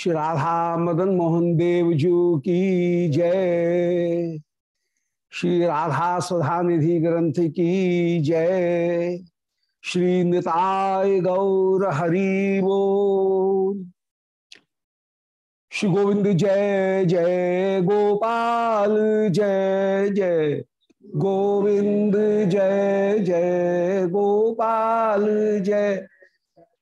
श्री राधा मदन मोहन देव जू की जय। श्री राधा स्वधा निधि ग्रंथ की जय। श्री निताय गौर हरि बोल श्री गोविंद जय जय गोपाल, जय जय गोविंद, जय जय गोपाल, जय।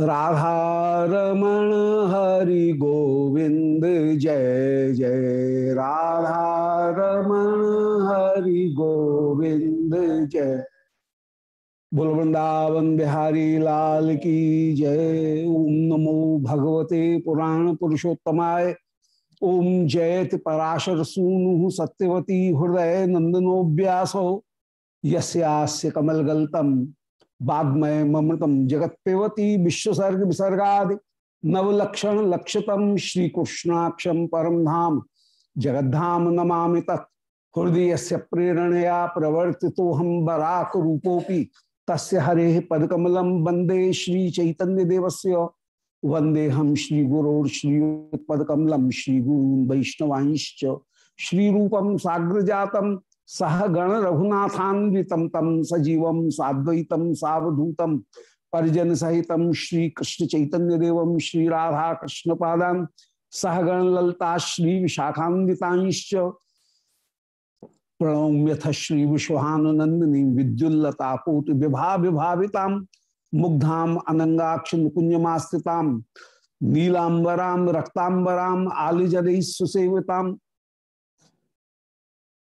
राधा रमण हरि गोविंद, जय जय। राधा रमण हरि गोविंद, जय। बुल वृंदावन बिहारी लाल की जय। ओम नमो भगवते पुराण पुरुषोत्तमाय। ओम जयत पराशर सूनु सत्यवती हृदय नंदनो व्यासो यस्यास्य कमलगल्तम। वाग्मय ममृतम जगत पेवती विश्वसर्ग विसर्गादि। नवलक्षण लक्षतम श्री कृष्णाक्षम परम धाम। जगद्धाम नमा तत्। हृदय से प्रेरणया प्रवर्ति तो हम बराक रूपोपी तस्य हरे पदकमलम वंदे श्री चैतन्य देवस्य वंदे हम श्री गुरोर श्री गुरू वैष्णवांश्च। श्री रूपम साग्र जातम सह गण रघुनाथान्वितम तम सजीवम साद्वैतम सावधूतम परिजन सहितम श्री कृष्ण चैतन्य देवम श्री राधा कृष्ण पादान सहगण ललता, श्री विशाखान्विताश्च, प्रणम्यथ श्री विश्वानंदिनी विद्युल्लता, कोट विभा विभाविता मुग्धाम अनंगाक्ष मुकुंजमास्थिताम नीलांबराम रक्तांबराम आलिजन सुसेविताम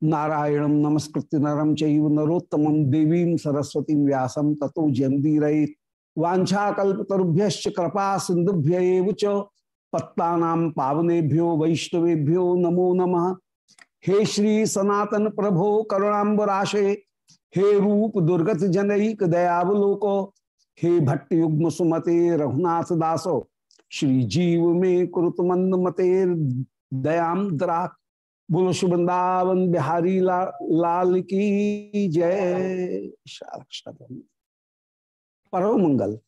नारायणं नमस्कृत्य नरम चैव नरोत्तमं देवीं सरस्वतीं व्यासं ततो जयन्तीरयेत् वाञ्छाकल्पतरुभ्य कृपा सिंधुभ्य च पत्तानां पावनेभ्यो वैष्णवेभ्यो नमो नम। हे श्री सनातन प्रभो करुणाबराशे हे रूप दुर्गत जनईक दयावलोको, हे भट्ट युग्म सुमते रघुनाथ दासो, श्री जीव में कुरुत मंद मते दयाम द्राक बोलो शुभृंदावन बिहारी ला, लाल की जय। परम मंगल।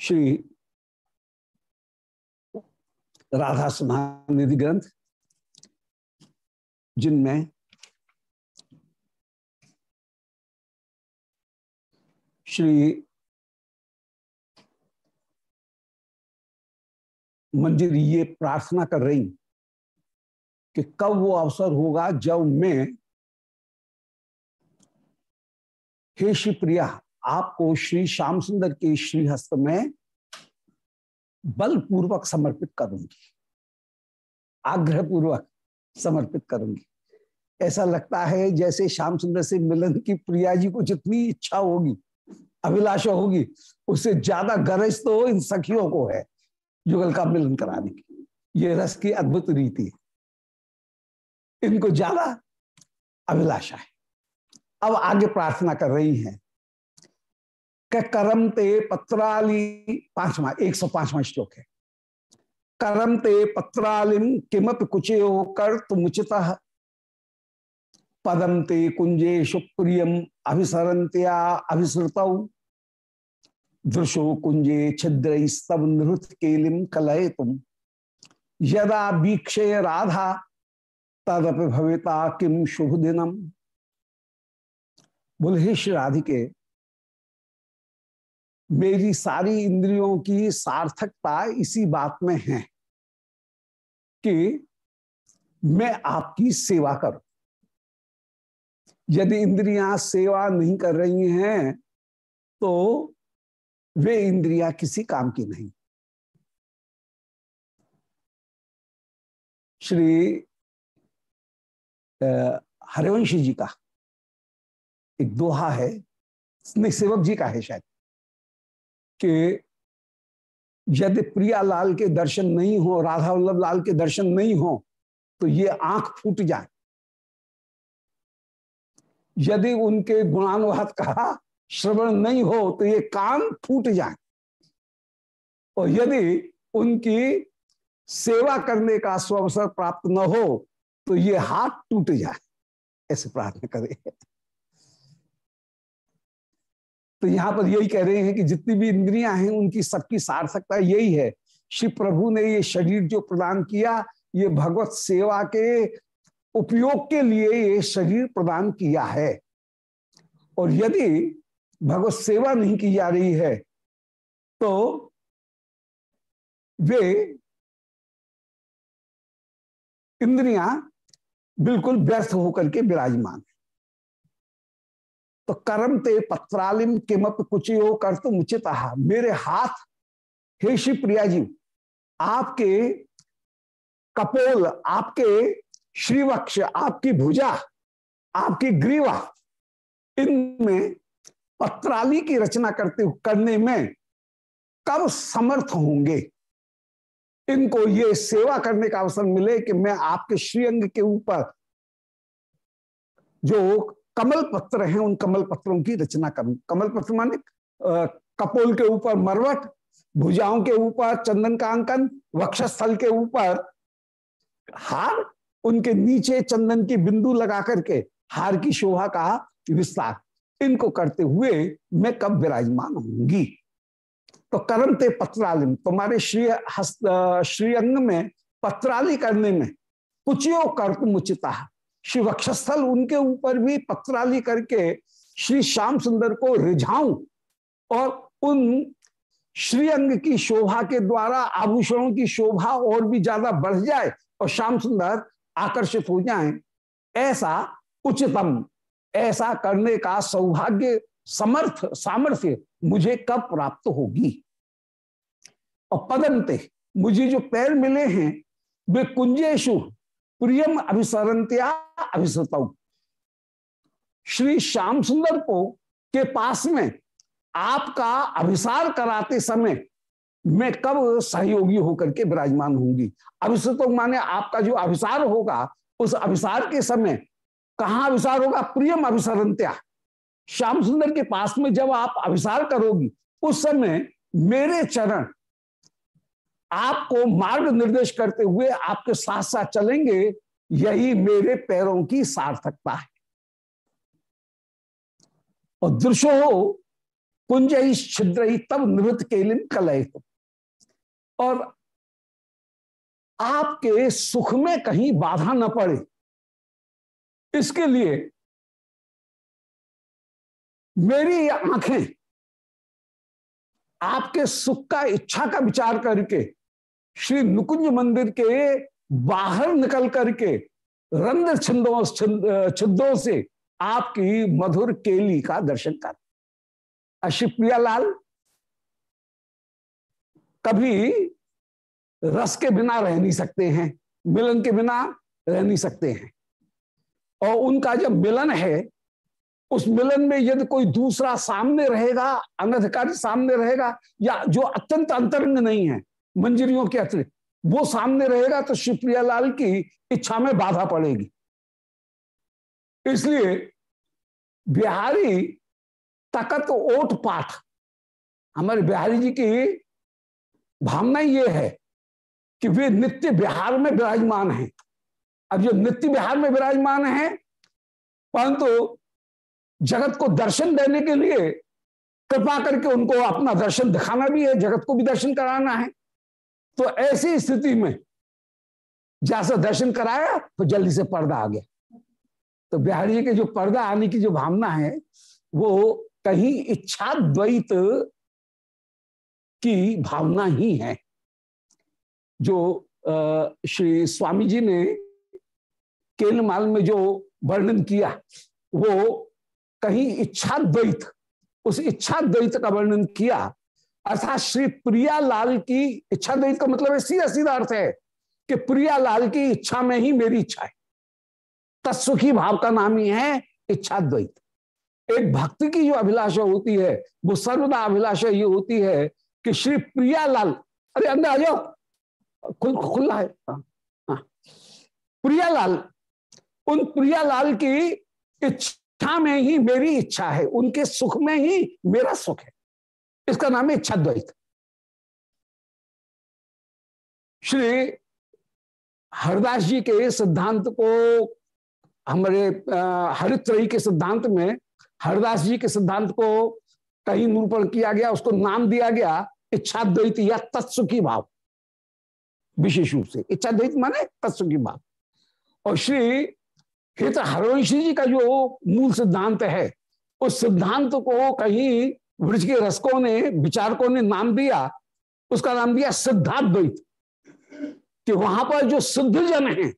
श्री राधा निधि ग्रंथ जिनमें श्री मंजिल ये प्रार्थना कर रही। कि कब वो अवसर होगा जब मैं हे श्री प्रिया आपको श्री श्याम सुंदर के श्री हस्त में बलपूर्वक समर्पित करूँगी। आग्रह पूर्वक समर्पित करूँगी। ऐसा लगता है जैसे श्याम सुंदर से मिलन की प्रिया जी को जितनी इच्छा होगी, अभिलाषा होगी, उससे ज़्यादा गरज तो इन सखियों को है जुगल का मिलन कराने की। ये रस की अद्भुत रीति है। इनको ज़्यादा अभिलाषा है। अब आगे प्रार्थना कर रही हैं। कि करम ते पत्राली पांचवा, एक सौ पांचवा श्लोक है। करम ते पत्रालिम किमप कुचे कर तुमुचित पदम ते कुंजे शुक्रियम अभिसरंत्या अभिसृत। दृशो कुंजे छिद्र स्तव नृत केलिम कलय तुम यदा वीक्षे राधा तदप भविता किम शुभ दिनम बोले राधिके, मेरी सारी इंद्रियों की सार्थकता इसी बात में है कि मैं आपकी सेवा करूँ। यदि इंद्रियाँ सेवा नहीं कर रही हैं तो वे इंद्रियाँ किसी काम की नहीं। श्री हरिवंशी जी का एक दोहा है सेवक जी का है शायद, कि यदि प्रिया लाल के दर्शन नहीं हो, राधा वल्लभ लाल के दर्शन नहीं हो तो ये आँख फूट जाए। यदि उनके गुणानुवाद का श्रवण नहीं हो तो ये कान फूट जाए। और यदि उनकी सेवा करने का स्वअवसर प्राप्त न हो तो ये हाथ टूट जाए। ऐसे प्रार्थना करें। तो यहाँ पर यही कह रहे हैं कि जितनी भी इंद्रियाँ हैं, उनकी सबकी सार्थकता यही है। श्री प्रभु ने ये शरीर जो प्रदान किया, ये भगवत सेवा के उपयोग के लिए ये शरीर प्रदान किया है। और यदि भगवत सेवा नहीं की जा रही है तो वे इंद्रियाँ बिल्कुल व्यर्थ होकर के विराजमान। तो कर्म ते पत्रालिम किमप कुछ हो कर तो उचित मेरे हाथ, हे श्री प्रिया जी आपके कपोल, आपके श्रीवक्ष, आपकी भुजा, आपकी ग्रीवा, इनमें पत्राली की रचना करते, करने में कब समर्थ होंगे? इनको ये सेवा करने का अवसर मिले कि मैं आपके श्रीअंग के ऊपर जो कमल पत्र हैं, उन कमल पत्रों की रचना करूँ। कमल पत्र माने कपोल के ऊपर मरवट, भुजाओं के ऊपर चंदन का अंकन, वक्षस्थल के ऊपर हार, उनके नीचे चंदन की बिंदु लगा करके हार की शोभा का विस्तार। इनको करते हुए मैं कब विराजमान होंगी तो कर्म ते पत्रालिम तुम्हारे श्री हस्त श्रीअंग में पत्राली करने में कुचियो कर्त मुचिता। श्री वक्षस्थल उनके ऊपर भी पत्राली करके श्री श्याम सुंदर को रिझाऊं और उन श्रीअंग की शोभा के द्वारा, आभूषणों की शोभा और भी ज़्यादा बढ़ जाए और श्याम सुंदर आकर्षित हो जाए, ऐसा उचितम, ऐसा करने का सौभाग्य, समर्थ, सामर्थ्य मुझे कब प्राप्त होगी? और पदंते, मुझे जो पैर मिले हैं, वे कुंजेशु प्रियम अभिसरंत्या अभिसृत। श्री श्याम सुंदर को के पास में आपका अभिसार कराते समय मैं कब सहयोगी होकर के विराजमान होंगी अभिसृत माने आपका जो अभिसार होगा, उस अभिसार के समय कहा अभिसार होगा? प्रियम अभिसरंत्या श्याम सुंदर के पास में जब आप अभिसार करोगी, उस समय मेरे चरण आपको मार्ग निर्देश करते हुए आपके साथ साथ चलेंगे, यही मेरे पैरों की सार्थकता है। और दृश्यो हो कुंज ही छिद्र ही तब निवृत्त केलिन कलय और आपके सुख में कहीं बाधा न पड़े। इसके लिए मेरी आँखें, आपके सुख का इच्छा का विचार करके, श्री नुकुंज मंदिर के बाहर निकल करके, रंध्र छिंदों छिद्रों से आपकी मधुर केली का दर्शन कर। अशिप्रिया लाल कभी रस के बिना रह नहीं सकते हैं, मिलन के बिना रह नहीं सकते हैं। और उनका जब मिलन है उस मिलन में यदि कोई दूसरा सामने रहेगा, अनधिकारी सामने रहेगा, या जो अत्यंत अंतरंग नहीं है, मंजरियों के अतिरिक्त वो सामने रहेगा तो शिवप्रिया लाल की इच्छा में बाधा पड़ेगी। इसलिए बिहारी तकत ओट पाठ, हमारे बिहारी जी की भावना ये है कि वे नित्य बिहार में विराजमान हैं। अब जो नित्य बिहार में विराजमान है, परंतु जगत को दर्शन देने के लिए कृपा करके उनको अपना दर्शन दिखाना भी है, जगत को भी दर्शन कराना है। तो ऐसी स्थिति में जैसा दर्शन कराया तो जल्दी से पर्दा आ गया। तो बिहारी के जो पर्दा आने की जो भावना है, वो कहीं इच्छा द्वैत की भावना ही है। जो श्री स्वामी जी ने केलमाल में जो वर्णन किया, वो कहीं इच्छा द्वैत उस इच्छा द्वैत का वर्णन किया। अर्थात श्री प्रिया लाल की इच्छा द्वैत का मतलब सीधा सीधा अर्थ है कि प्रिया लाल की इच्छा में ही मेरी इच्छा है। तत्सुखी भाव का नाम ही है इच्छा द्वैत। एक भक्ति की जो अभिलाषा होती है वो सर्वदा अभिलाषा ये होती है कि श्री प्रिया लाल अरे अंदर आ जाओ खुल खुला है। हाँ, हाँ। प्रिया लाल उन प्रिया लाल की इच्छा इच्छा में ही मेरी इच्छा है, उनके सुख में ही मेरा सुख है। इसका नाम है इच्छा द्वैत श्री हरदास जी के सिद्धांत को हमारे हरित्रयी के सिद्धांत में, हरदास जी के सिद्धांत को कहीं निरूपण किया गया, उसको नाम दिया गया इच्छा द्वैत या तत्सुखी भाव। विशेष रूप से इच्छा द्वैत माने तत्सुखी भाव। और श्री हित हरवंशी जी का जो मूल सिद्धांत है, उस सिद्धांत को कहीं वृक्ष के रसकों ने, विचारकों ने नाम दिया, उसका नाम दिया सिद्धाद्वैत। कि वहाँ पर जो सिद्ध जन है,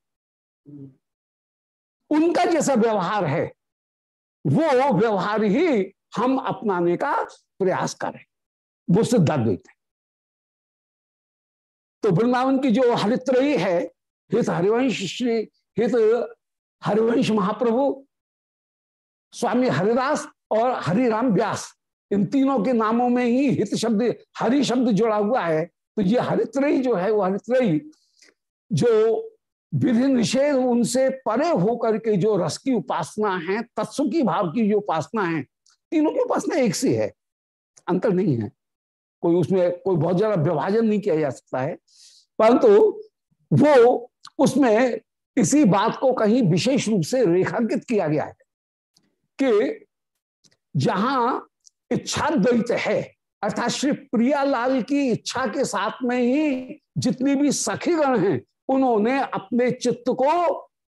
उनका जैसा व्यवहार है, वो व्यवहार ही हम अपनाने का प्रयास करें वो सिद्धाद्वैत है। तो वृंदावन की जो हरित्रयी है, हित हरिवंश श्री, हित हरिवंश महाप्रभु, स्वामी हरिदास और हरिराम व्यास, इन तीनों के नामों में ही हित शब्द, हरि शब्द जुड़ा हुआ है। तो ये हरित्रयी जो है, वो हरित्रयी, जो विधि निषेध उनसे परे होकर के जो रस की उपासना है, तत्सुखी भाव की जो उपासना है, तीनों की उपासना एक सी है, अंतर नहीं है। कोई उसमें कोई बहुत ज़्यादा विभाजन नहीं किया जा सकता है। परंतु वो उसमें इसी बात को कहीं विशेष रूप से रेखांकित किया गया है कि जहाँ इच्छा द्वैत है, अर्थात श्री प्रियालाल की इच्छा के साथ में ही जितनी भी सखीगण हैं, उन्होंने अपने चित्त को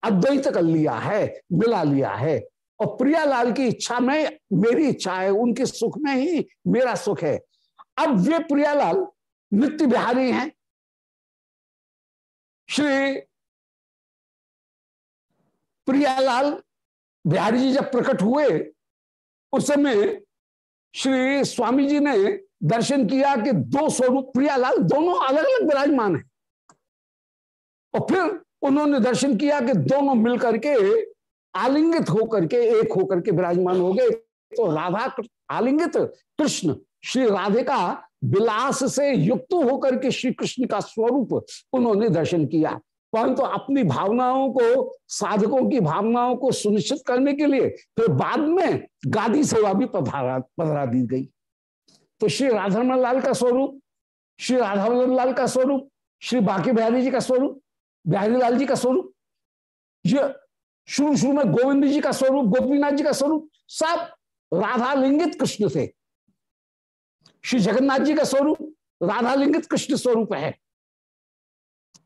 अद्वैत कर लिया है, मिला लिया है। और प्रियालाल की इच्छा में मेरी इच्छा है, उनके सुख में ही मेरा सुख है। अब वे प्रियालाल नित्य बिहारी हैं। श्री प्रियालाल बिहारी जी जब प्रकट हुए, उस समय श्री स्वामी जी ने दर्शन किया कि दो स्वरूप प्रियालाल दोनों अलग अलग विराजमान है। और फिर उन्होंने दर्शन किया कि दोनों मिलकर के आलिंगित होकर के, एक होकर के विराजमान हो गए। तो राधा आलिंगित, कृष्ण, श्री राधे का विलास से युक्त होकर के श्री कृष्ण का स्वरूप उन्होंने दर्शन किया। परंतु तो अपनी भावनाओं को, साधकों की भावनाओं को सुनिश्चित करने के लिए फिर बाद में गादी सेवा भी पधरा दी गई। तो श्री राधारमन लाल का स्वरूप, श्री राधावल्लभ लाल का स्वरूप, श्री बाकी बिहारी जी का स्वरूप, बिहारी लाल जी का स्वरूप, ये शुरू शुरू में गोविंद जी का स्वरूप, गोपीनाथ जी का स्वरूप, सब राधा लिंगित कृष्ण थे श्री जगन्नाथ जी का स्वरूप राधा लिंगित कृष्ण स्वरूप है।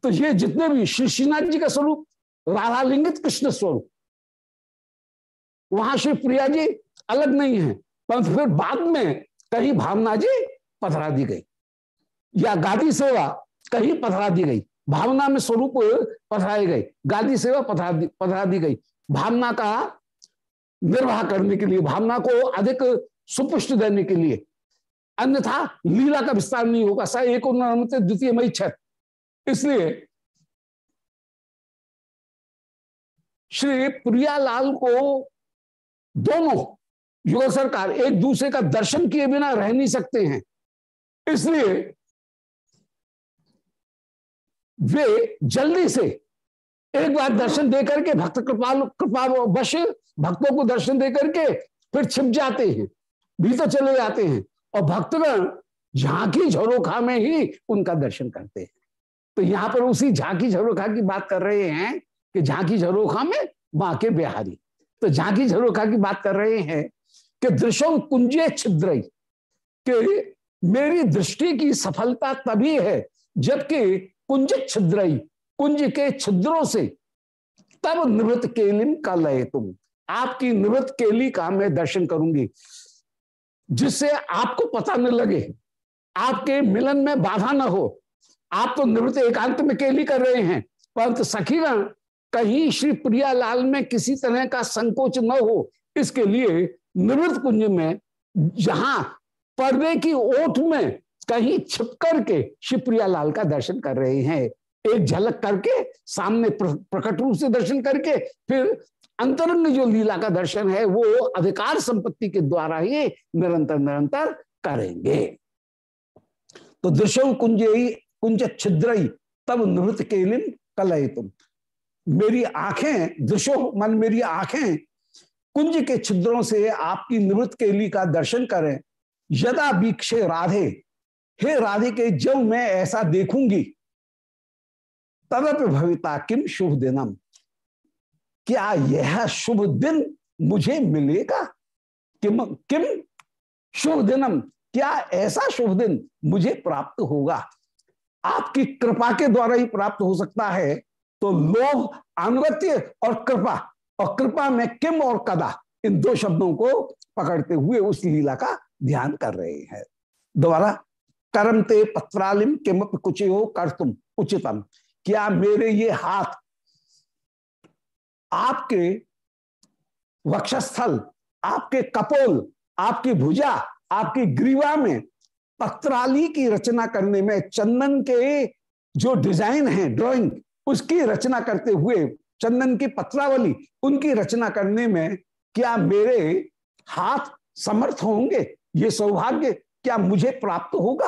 तो ये जितने भी श्री श्रीनाथ जी का स्वरूप, राधा लिंगित कृष्ण स्वरूप, वहाँ श्री प्रिया जी अलग नहीं है, परंतु फिर बाद में कहीं भावना जी पधरा दी गई, या गादी सेवा कहीं पधरा दी गई, भावना में स्वरूप पधराई गई, गादी सेवा पधरा दी पधरा दी गई। भावना का निर्वाह करने के लिए, भावना को अधिक सुपुष्ट देने के लिए, अन्यथा लीला का विस्तार नहीं होगा। सा एक द्वितीय मई छठ। इसलिए श्री प्रियालाल को दोनों युगल सरकार एक दूसरे का दर्शन किए बिना रह नहीं सकते हैं। इसलिए वे जल्दी से एक बार दर्शन दे करके भक्त कृपाल कृपा वश भक्तों को दर्शन दे करके फिर छिप जाते हैं भीतर चले जाते हैं और भक्तगण झांकी झरोखा में ही उनका दर्शन करते हैं। तो यहाँ पर उसी झांकी झरोखा की बात कर रहे हैं कि झांकी झरोखा में माँ के बिहारी। तो झांकी झरोखा की बात कर रहे हैं कि दृश्यों कुंजे छिद्र कि मेरी दृष्टि की सफलता तभी है जबकि कुंज छिद्र कुंज के छिद्रों से तब निवृत्त केलिम का लय तुम। आपकी निवृत्त केली का मैं दर्शन करूँगी। जिससे आपको पता न लगे, आपके मिलन में बाधा न हो आप तो निवृत्त एकांत में केली कर रहे हैं, परंतु सखीगण, कहीं श्री प्रियालाल में किसी तरह का संकोच न हो, इसके लिए निवृत्त कुंज में, जहाँ पर्दे की ओठ में कहीं छिप करके श्री प्रियालाल का दर्शन कर रहे हैं। एक झलक करके, सामने प्रकट रूप से दर्शन करके, फिर अंतरंग जो लीला का दर्शन है, वो अधिकार संपत्ति के द्वारा ही निरंतर निरंतर करेंगे। तो दृश्य कुंज कुंज छिद्र तब निवृत्त केलिन कलय तुम मेरी आँखें, दृश्यो, मन मेरी आँखें, कुंज के छिद्रों से आपकी निवृत्त केली का दर्शन करें। यदा वीक्षे राधे, हे राधे के जब मैं ऐसा देखूँगी, तदप भविता किम शुभ दिनम। क्या यह शुभ दिन मुझे मिलेगा? किम किम शुभ दिनम? क्या ऐसा शुभ दिन मुझे प्राप्त होगा? आपकी कृपा के द्वारा ही प्राप्त हो सकता है। तो लोभ अनुगत्य और कृपा और कृपा में किम और कदा, इन दो शब्दों को पकड़ते हुए उस लीला का ध्यान कर रहे हैं। दोबारा, करम ते पत्रालिम किम कुछ हो कर तुम उचितम। क्या मेरे ये हाथ आपके वक्षस्थल, आपके कपोल, आपकी भुजा, आपकी ग्रीवा में पत्राली की रचना करने में चंदन के जो डिज़ाइन है ड्राइंग उसकी रचना करते हुए चंदन की पत्रावली, उनकी रचना करने में क्या मेरे हाथ समर्थ होंगे? ये सौभाग्य क्या मुझे प्राप्त होगा?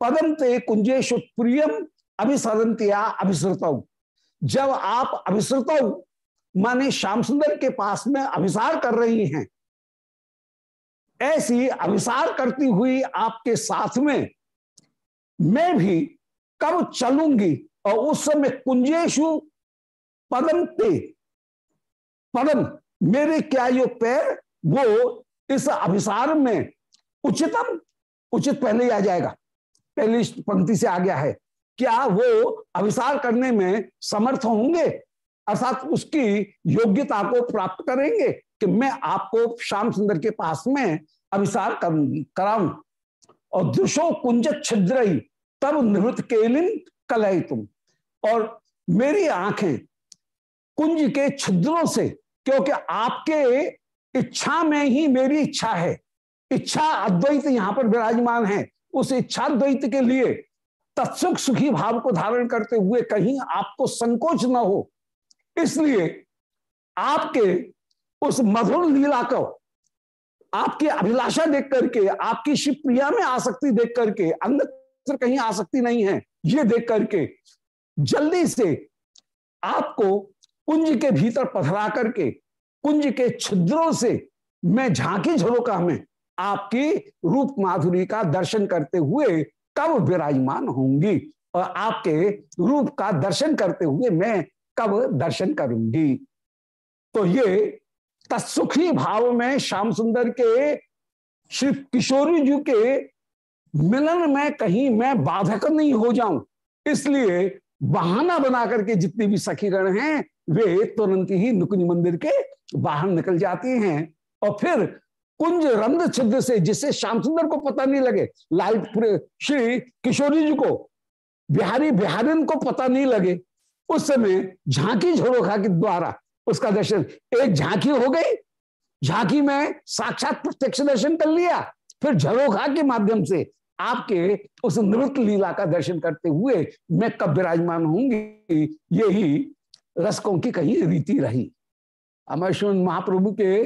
पदम ते कुंजेश प्रियम अभिसरंतिया अभिसृत। जब आप अभिसृत, माने श्याम सुंदर के पास में अभिसार कर रही हैं ऐसी अभिसार करती हुई आपके साथ में मैं भी कब चलूँगी और उस समय कुंजेशु पदम ते, पदम, मेरे क्या यो पैर? वो इस अभिसार में उचितम, उचित पहले ही आ जाएगा। पहली पंक्ति से आ गया है। क्या वो अभिसार करने में समर्थ होंगे? अर्थात उसकी योग्यता को प्राप्त करेंगे कि मैं आपको श्याम सुंदर के पास में अभिसार करूँगी कराऊं। और दृशो कुंज छिद्र ही तब निवृत्त केलिन कलई तुम। और मेरी आँखें कुंज के छिद्रों से, क्योंकि आपके इच्छा में ही मेरी इच्छा है। इच्छा अद्वैत यहाँ पर विराजमान है। उस इच्छा द्वैत के लिए तत्सुख सुखी भाव को धारण करते हुए कहीं आपको संकोच न हो। इसलिए आपके उस मधुर लीला को, आपकी अभिलाषा देख करके, आपकी शिवप्रिया में आसक्ति देख करके अन्य कहीं आसक्ति नहीं है, ये देख करके जल्दी से आपको कुंज के भीतर पथरा करके, कुंज के छिद्रों से मैं झांकी झरोका में आपकी रूप माधुरी का दर्शन करते हुए कब विराजमान होंगी? और आपके रूप का दर्शन करते हुए मैं कब दर्शन करूँगी? तो ये तत्सुखी भाव में श्याम सुंदर के, श्री किशोरी जी के मिलन में कहीं मैं बाधक नहीं हो जाऊँ। इसलिए बहाना बना करके जितनी भी सखीगण हैं, वे तुरंत ही नुकुंज मंदिर के बाहर निकल जाती हैं। और फिर कुंज रंध छिद्र से, जिससे श्याम सुंदर को पता नहीं लगे, लाल श्री किशोरी जी को, बिहारी बिहारिन को पता नहीं लगे। उस समय झांकी झरोखा के द्वारा उसका दर्शन, एक झांकी हो गई। झांकी में साक्षात प्रत्यक्ष दर्शन कर लिया। फिर झरोखा के माध्यम से आपके उस नृत्य लीला का दर्शन करते हुए मैं कब विराजमान होंगी यही रसकों की कहीं रीति रही। अमरश्वन महाप्रभु के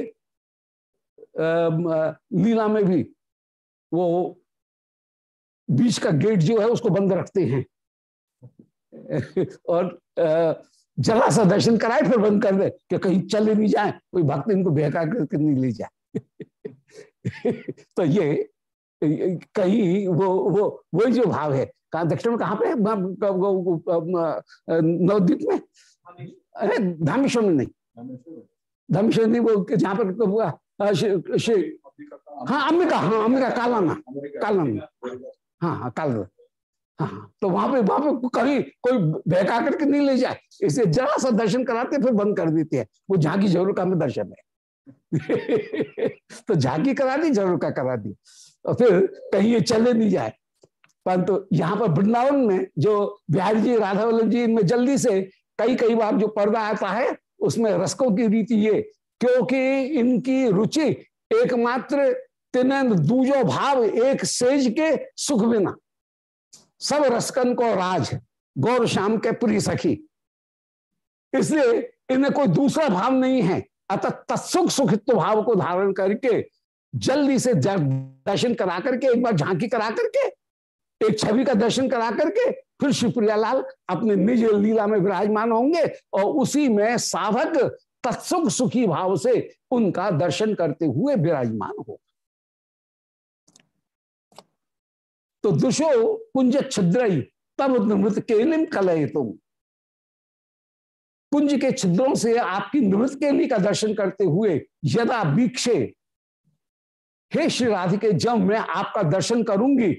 लीला में भी वो बीच का गेट जो है उसको बंद रखते हैं। और जरा सा दर्शन कराए फिर बंद कर दे कि कहीं चले नहीं जाए। कोई भक्त इनको बहका करके नहीं ले जाए। तो ये कहीं वो वो वही जो भाव है। कहा दक्षिण में कहाँ पे नवद्वीप में? अरे धामेश्वर में नहीं। धामेश्वर नहीं वो जहाँ पर तो हुआ हाँ अम्बिका हाँ अम्बिका कालाना कालाना हाँ हाँ काला हाँ तो वहाँ पे वहाँ पे कहीं कोई बहका करके नहीं ले जाए। इसे जरा सा दर्शन कराते फिर बंद कर देते हैं। वो झांकी ज़रूर का में दर्शन है। तो झांकी करा दी, ज़रूर का करा दी। और फिर कहीं ये चले नहीं जाए। परंतु तो यहाँ पर वृंदावन में जो बिहारी जी राधा वल्लभ जी, इनमें जल्दी से कई कई बार जो पर्दा आता है, उसमें रसकों की रीति ये, क्योंकि इनकी रुचि एकमात्र तिन दूजो भाव एक सेज के सुख बिना। सब रसकन को राज गौर श्याम के प्रिय सखी। इसलिए इन्हें कोई दूसरा भाव नहीं है। अतः तत्सुख सुखित्व भाव को धारण करके जल्दी से दर्शन करा करके, एक बार झांकी करा करके, एक छवि का दर्शन करा करके, फिर शिवप्रिया लाल अपने निज लीला में विराजमान होंगे और उसी में साधक तत्सुख सुखी भाव से उनका दर्शन करते हुए विराजमान हो तो दुशो कुंज छिद्र तब निवृत्त केलिम कलय तुम कुंज के छिद्रों से आपकी निवृत्त केली का दर्शन करते हुए यदा वीक्षे, हे श्री राधिके, जब मैं आपका दर्शन करूँगी,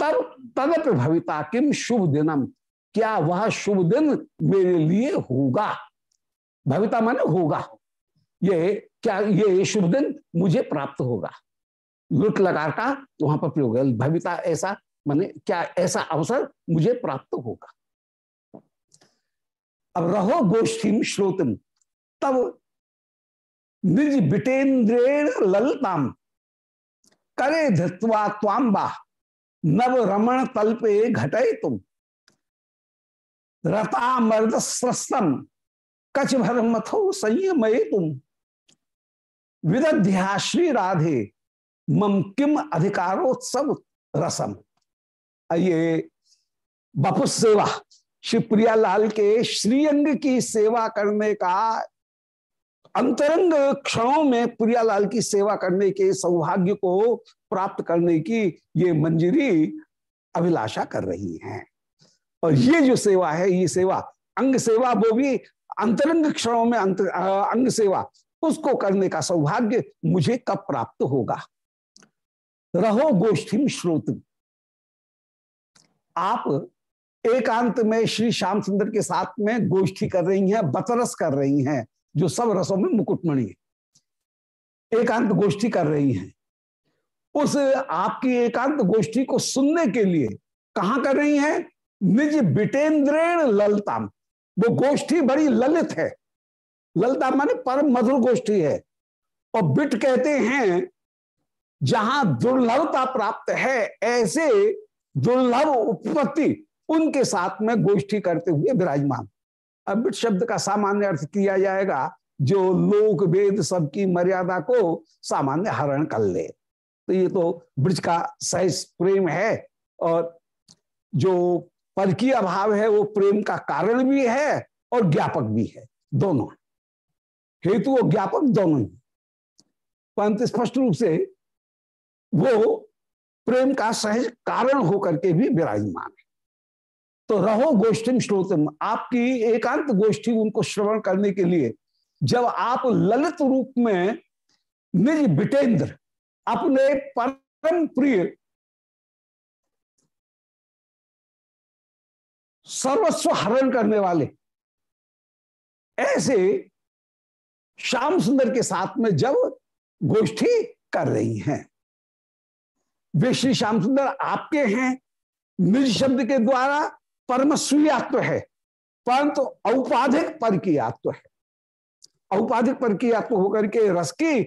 तब तदप भविता किम शुभ दिनम, क्या वह शुभ दिन मेरे लिए होगा? भविता माने होगा। ये, क्या ये शुभ दिन मुझे प्राप्त होगा। लुट लगा का, वहाँ पर प्रयोग है। भविता ऐसा माने क्या ऐसा अवसर मुझे प्राप्त होगा? अब रहो गोष्ठी श्रोतम तब निज बिटेन्द्रेण ललताम, करे धृत्वा त्वाम्बा नव रमण तल्पे घटे तुम रता मर्द स्रस्तम कच भर मथो संयमय तुम विदध्या श्री राधे मम किम अधिकारोत्सव रसम। ये बपुस सेवा श्री प्रियालाल के श्रीअंग की सेवा करने का अंतरंग क्षणों में प्रियालाल की सेवा करने के सौभाग्य को प्राप्त करने की ये मंजरी अभिलाषा कर रही हैं। और ये जो सेवा है ये सेवा अंग सेवा वो भी अंतरंग क्षणों में अंत, अंग सेवा उसको करने का सौभाग्य मुझे कब प्राप्त होगा। रहो गोष्ठी श्रोत। आप एकांत में श्री श्याम सुंदर के साथ में गोष्ठी कर रही हैं, बतरस कर रही हैं, जो सब रसों में मुकुटमणि एकांत गोष्ठी कर रही हैं। उस आपकी एकांत गोष्ठी को सुनने के लिए कहा कर रही हैं? निज बिटेन्द्रेण ललताम। वो गोष्ठी बड़ी ललित है। ललता माने परम मधुर गोष्ठी है। और बिट कहते हैं, जहाँ दुर्लभता प्राप्त है, ऐसे दुर्लभ उत्पत्ति उनके साथ में गोष्ठी करते हुए विराजमान। अब शब्द का सामान्य अर्थ किया जाएगा, जो लोक वेद सबकी मर्यादा को सामान्य हरण कर ले। तो ये तो ब्रज का सहज प्रेम है, और जो पर की अभाव है, वो प्रेम का कारण भी है और ज्ञापक भी है, दोनों। हेतु और ज्ञापक दोनों ही। परंतु स्पष्ट रूप से वो प्रेम का सहज कारण होकर के भी विराजमान है। तो रहो गोष्ठी श्रोतम आपकी एकांत गोष्ठी उनको श्रवण करने के लिए, जब आप ललित रूप में निज बिटेंद्र, अपने परम प्रिय, सर्वस्व हरण करने वाले, ऐसे श्याम सुंदर के साथ में जब गोष्ठी कर रही हैं वे श्री श्याम सुंदर आपके हैं। निज शब्द के द्वारा परमस्वीयात्व है, परंतु औपाधिक पर की आत्व है। औपाधिक पर की आत्व होकर के रस की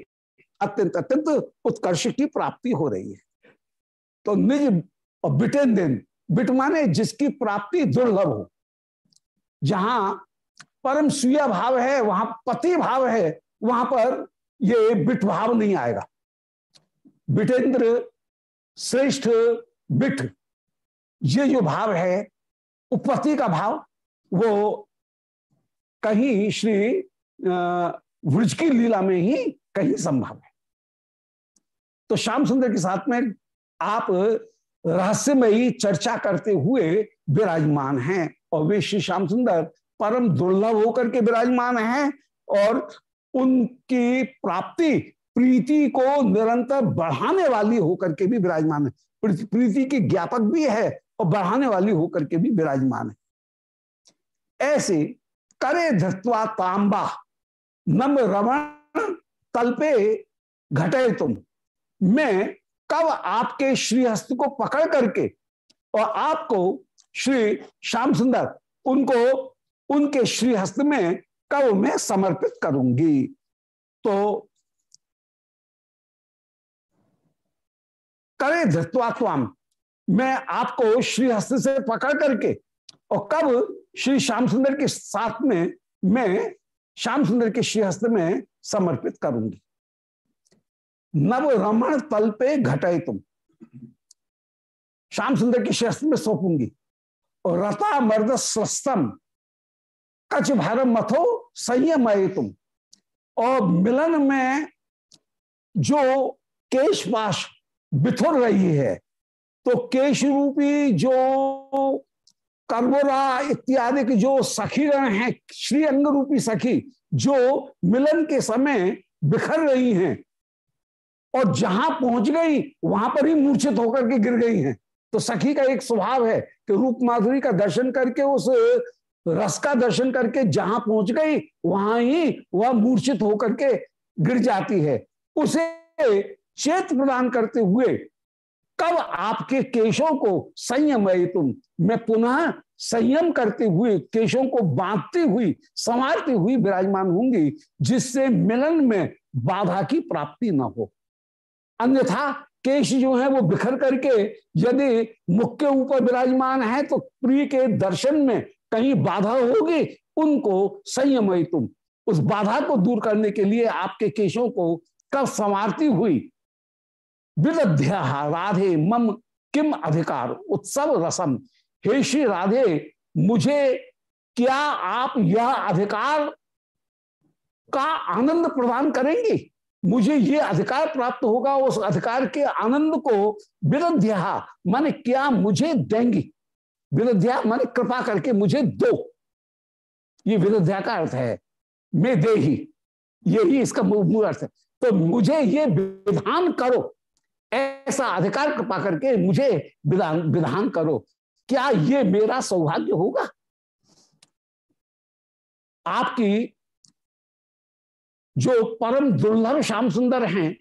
अत्यंत अत्यंत उत्कर्ष की प्राप्ति हो रही है। तो निज बिटेन दिन, बिट माने जिसकी प्राप्ति दुर्लभ हो। जहाँ परम सुया भाव है, वहाँ पति भाव है, वहाँ पर ये बिट भाव नहीं आएगा। बिटेंद्र श्रेष्ठ, बिट। ये जो भाव है, उपपत्ति का भाव, वो कहीं श्री वृज की लीला में ही कहीं संभव है। तो श्याम सुंदर के साथ में आप रहस्यमयी चर्चा करते हुए विराजमान हैं और वे श्री श्याम सुंदर परम दुर्लभ होकर के विराजमान हैं और उनकी प्राप्ति प्रीति को निरंतर बढ़ाने वाली होकर के भी विराजमान है। प्रीति की ज्ञापक भी है और बढ़ाने वाली होकर के भी विराजमान है। ऐसे करे धृत्वा तांबा, नम रमण तलपे घटे तुम। मैं कब आपके श्रीहस्त को पकड़ करके और आपको श्री श्याम सुंदर, उनको, उनके श्रीहस्त में कब मैं समर्पित करूँगी? तो करे धृत्वात्वाम। मैं आपको श्रीहस्त से पकड़ करके और कब श्री श्याम सुंदर के साथ में मैं श्याम सुंदर के श्री हस्त में समर्पित करूँगी। नव रमण तल पे घटाए तुम। श्याम सुंदर की शस्त्र में सौंपूँगी। और रता मर्द स्वस्तम कच भारम मथो संयम आए तुम। और मिलन में जो केश पाश बिथुर रही है। तो केश रूपी जो कर्बोरा इत्यादि जो सखीगण है, श्री अंग रूपी सखी, जो मिलन के समय बिखर रही हैं और जहाँ पहुँच गई, वहाँ पर ही मूर्छित होकर के गिर गई हैं। तो सखी का एक स्वभाव है कि रूप माधुरी का दर्शन करके, उस रस का दर्शन करके जहाँ पहुँच गई, वहाँ ही वह मूर्छित होकर के गिर जाती है। उसे चेत प्रदान करते हुए, कब आपके केशों को संयम तुम, मैं पुनः संयम करते हुए, केशों को बांधती हुई, संवारती हुई विराजमान होंगी, जिससे मिलन में बाधा की प्राप्ति न हो। अन्यथा केश जो है वो बिखर करके, यदि मुख के ऊपर विराजमान है तो प्रिय के दर्शन में कहीं बाधा होगी, उनको संयम तुम। उस बाधा को दूर करने के लिए आपके केशों को कब संवारती हुई विदध्या राधे, मम किम अधिकार? उत्सव रसम। हे श्री राधे, मुझे क्या आप यह अधिकार का आनंद प्रदान करेंगे? मुझे ये अधिकार प्राप्त होगा, उस अधिकार के आनंद को विरध्या माने क्या मुझे देंगी? विरध्या माने कृपा करके मुझे दो। ये विरध्या का अर्थ है, मैं दे ही यही इसका मूल अर्थ है। तो मुझे ये विधान करो। ऐसा अधिकार कृपा करके मुझे विधान विधान करो। क्या ये मेरा सौभाग्य होगा? आपकी जो परम दुर्लभ श्याम सुंदर हैं,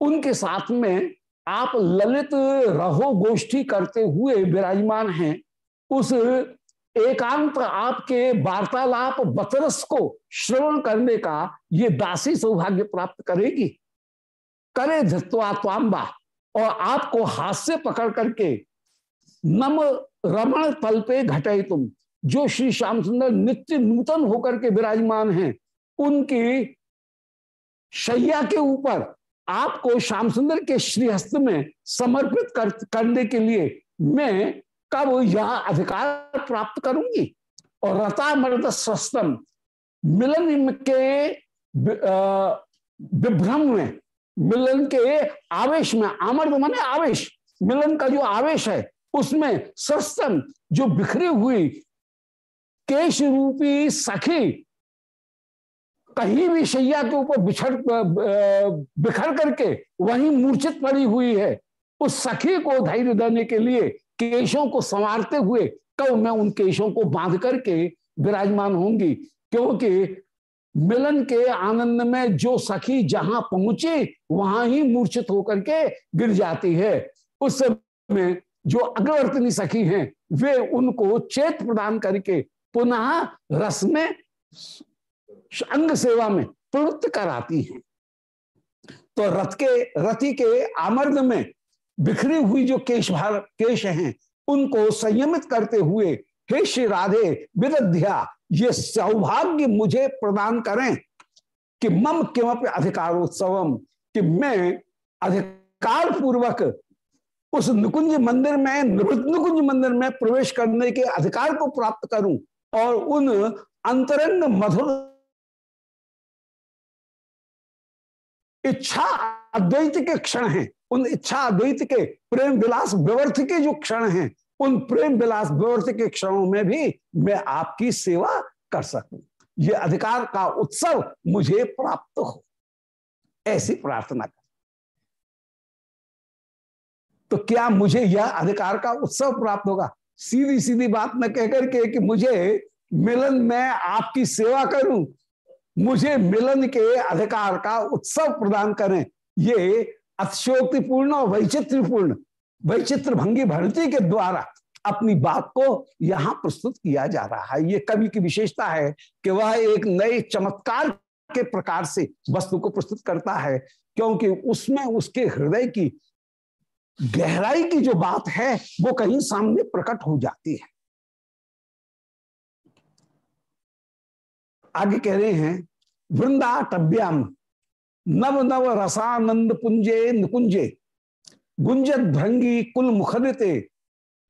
उनके साथ में आप ललित रहो गोष्ठी करते हुए विराजमान हैं, उस एकांत आपके वार्तालाप बतरस को श्रवण करने का ये दासी सौभाग्य प्राप्त करेगी। करे धृत्वा त्वाम्बा और आपको हाथ से पकड़ करके नम रमण तल पे घटे तुम। जो श्री श्याम सुंदर नित्य नूतन होकर के विराजमान हैं उनकी शैया के ऊपर आपको श्याम सुंदर के श्रीहस्त में समर्पित कर, करने के लिए मैं कब यह अधिकार प्राप्त करूँगी? और रता मृत स्वस्तम मिलन के विभ्रम में मिलन के आवेश में आमर्द माने आवेश, मिलन का जो आवेश है, उसमें सस्तन जो बिखरी हुई केश रूपी सखी कहीं भी शैया के ऊपर बिछड़ बिखर करके वहीं मूर्छित पड़ी हुई है, उस सखी को धैर्य देने के लिए केशों को संवारते हुए कब मैं उन केशों को बाँध करके विराजमान होंगी? क्योंकि मिलन के आनंद में जो सखी जहाँ पहुँचे, वहाँ ही मूर्छित होकर के गिर जाती है। उस समय जो अग्रवर्तनी सखी हैं, वे उनको चेत प्रदान करके पुनः रस में, अंग सेवा में प्रवृत्त कराती हैं। तो रथ के, रथी के आमर्द में बिखरी हुई जो केश भार, केश हैं, उनको संयमित करते हुए, हे श्री राधे, विदध्या ये सौभाग्य मुझे प्रदान करें कि मम किमपि अधिकारोत्सवम, कि मैं अधिकार पूर्वक उस नुकुंज मंदिर में, निवृत्त नुकुंज मंदिर में प्रवेश करने के अधिकार को प्राप्त करूँ और उन अंतरंग मधुर इच्छा अद्वैत के क्षण हैं। उन इच्छा अद्वैत के प्रेम विलास विवर्थ के जो क्षण हैं उन प्रेम विलास विवर्थ के क्षणों में भी मैं आपकी सेवा कर सकूँ। ये अधिकार का उत्सव मुझे प्राप्त हो। ऐसी प्रार्थना कर। तो क्या मुझे यह अधिकार का उत्सव प्राप्त होगा? सीधी सीधी बात न कहकर के कि मुझे मिलन में आपकी सेवा करूँ। मुझे मिलन के अधिकार का उत्सव प्रदान करें। ये अतिशोक्तिपूर्ण और वैचित्र्यपूर्ण वैचित्र भंगी भरती के द्वारा अपनी बात को यहाँ प्रस्तुत किया जा रहा है। ये कवि की विशेषता है कि वह एक नए चमत्कार के प्रकार से वस्तु को प्रस्तुत करता है, क्योंकि उसमें उसके हृदय की गहराई की जो बात है, वो कहीं सामने प्रकट हो जाती है। आगे कह रहे हैं वृंदा टब्याम नव नव रसानंद पुंजे नुकुंजे। गुंजत भृंगी कुल मुखरिते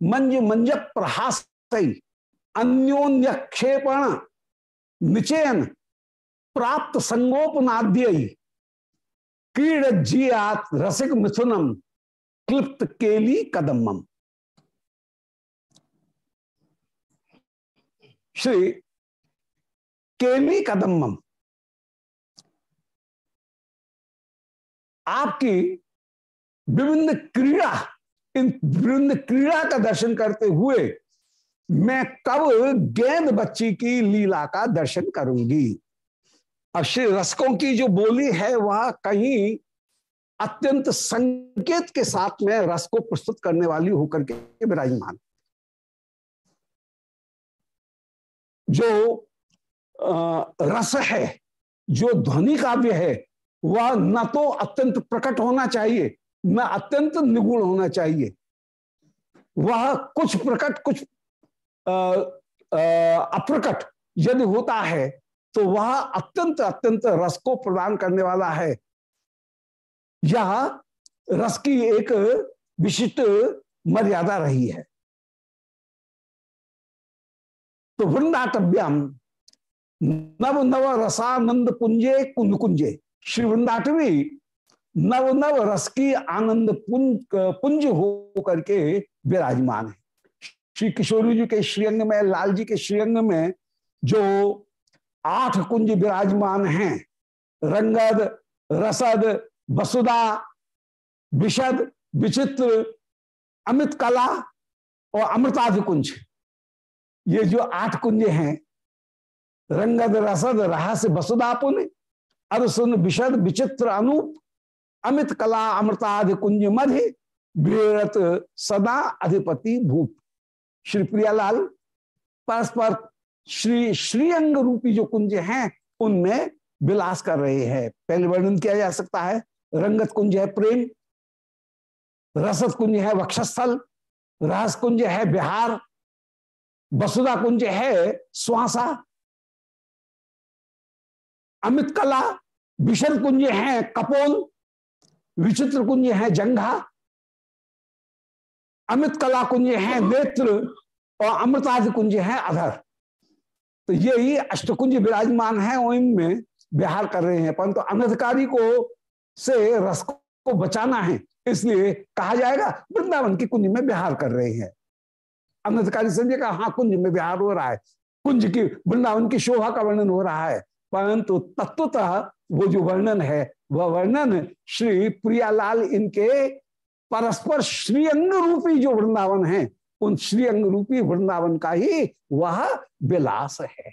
मंज मंज प्रहास अन्योन्यक्षेपण निचयन, प्राप्त संगोपनाद्य, क्रीड जियात रसिक मिथुनम, क्लिप्त केली कदम श्री केली कदम्बम। आपकी विभिन्न क्रीड़ा, इन विभिन्न क्रीड़ा का दर्शन करते हुए मैं कब गेंद बच्ची की लीला का दर्शन करूँगी? अब श्री रसकों की जो बोली है, वह कहीं अत्यंत संकेत के साथ में रस को प्रस्तुत करने वाली होकर के विराजमान। जो रस है, जो ध्वनि काव्य है, वह न तो अत्यंत प्रकट होना चाहिए न अत्यंत निगुण होना चाहिए। वह कुछ प्रकट, कुछ अप्रकट यदि होता है तो वह अत्यंत अत्यंत रस को प्रदान करने वाला है। यह रस की एक विशिष्ट मर्यादा रही है। तो वृंदाटव्यम नव नव रसानंद कुंजे कुंज कुंजे, श्री वृंदाटवी नव नव रस की आनंद पुंज पुंज हो करके विराजमान है। श्री किशोरी जी के श्रीअंग में, लाल जी के श्रीअंग में जो आठ कुंज विराजमान हैं, रंगद, रसद वसुदा विशद विचित्र, अमित कला और अमृताधि कुंज। ये जो आठ कुंज हैं, रंगद, रसद, रहस्य वसुदा पुण्य अरसुन विशद विचित्र, अनूप अमित कला अमृताधि कुंज मध्य बेरत सदा अधिपति भूप। श्री प्रियालाल, परस्पर श्री श्रीअंग रूपी जो कुंज हैं, उनमें विलास कर रहे हैं। पहले वर्णन किया जा सकता है, रंगत कुंज है प्रेम, रसद कुंज है वक्षस्थल रहस कुंज है बिहार वसुधा कुंज है श्वासा अमित कला, विषद कुंज है कपोल विचित्र कुंज है जंघा, अमित कला कुंज है नेत्र और अमृताज कुंज है अधर। तो यही अष्टकुंज विराजमान है इनमें बिहार कर रहे हैं। परंतु तो अनधिकारी को से रस को बचाना है, इसलिए कहा जाएगा वृंदावन की कुंज में बिहार कर रहे हैं। अनधिकारी समझेगा हाँ कुंज में बिहार हो रहा है। कुंज की, वृंदावन की शोभा का वर्णन हो रहा है। परंतु तत्वतः वो जो वर्णन है, वह वर्णन श्री प्रियालाल इनके परस्पर श्रीअंग रूपी जो वृंदावन है, उन श्रीअंग रूपी वृंदावन का ही वह विलास है।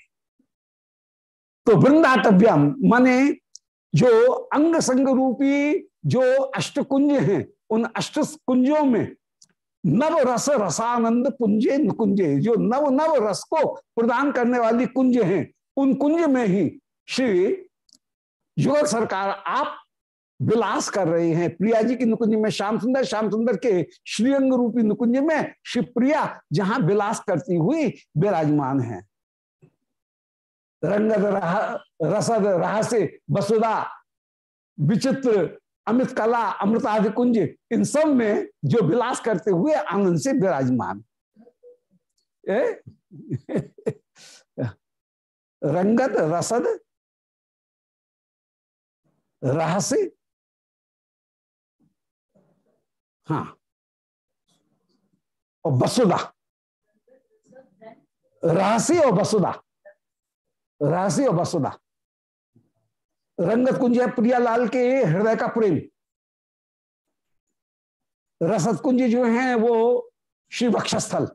तो वृंदाटव्यम माने जो अंग संग रूपी जो अष्टकुंज हैं, उन अष्ट कुंजों में नव रस रसानंद पुंजे कुंजे, जो नव नव रस को प्रदान करने वाली कुंज हैं, उन कुंज में ही श्री युगल सरकार आप विलास कर रहे हैं। प्रिया जी की नुकुंज में श्याम सुंदर श्याम सुंदर के श्रीअंग रूपी नुकुंज में श्री प्रिया जहाँ विलास करती हुई विराजमान है। रंगद रह, रसद रहस्य वसुदा विचित्र अमित कला अमृतादि कुंज इन सब में जो विलास करते हुए आनंद से विराजमान। रंगत रसद रहस्य हाँ। और वसुदा रहस्य और वसुदा रहस्य और वसुदा रंगत कुंज है प्रियालाल के हृदय का प्रेम। रसद कुंज जो है वो श्री वक्षस्थल।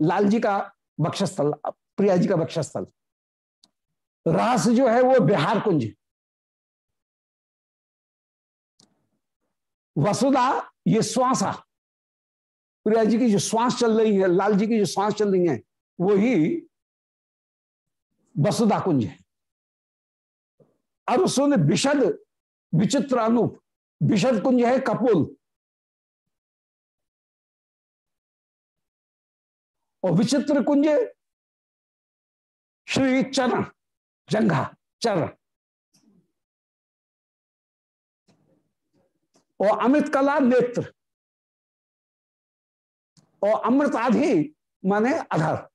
लाल जी का वक्षस्थल, प्रिया जी का वक्षस्थल। रहस्य जो है वो बिहार कुंज। वसुधा, ये श्वासा। प्रिया जी की जो श्वास चल रही है, लाल जी की जो श्वास चल रही है, वो ही वसुधा कुंज है। अब सुन, विशद, विचित्र अनूप। विशद कुंज है कपुल और विचित्र कुंज श्री चरण, जंघा, चरण। और अमृत कला नेत्र। और अमृत आधि, माने अधर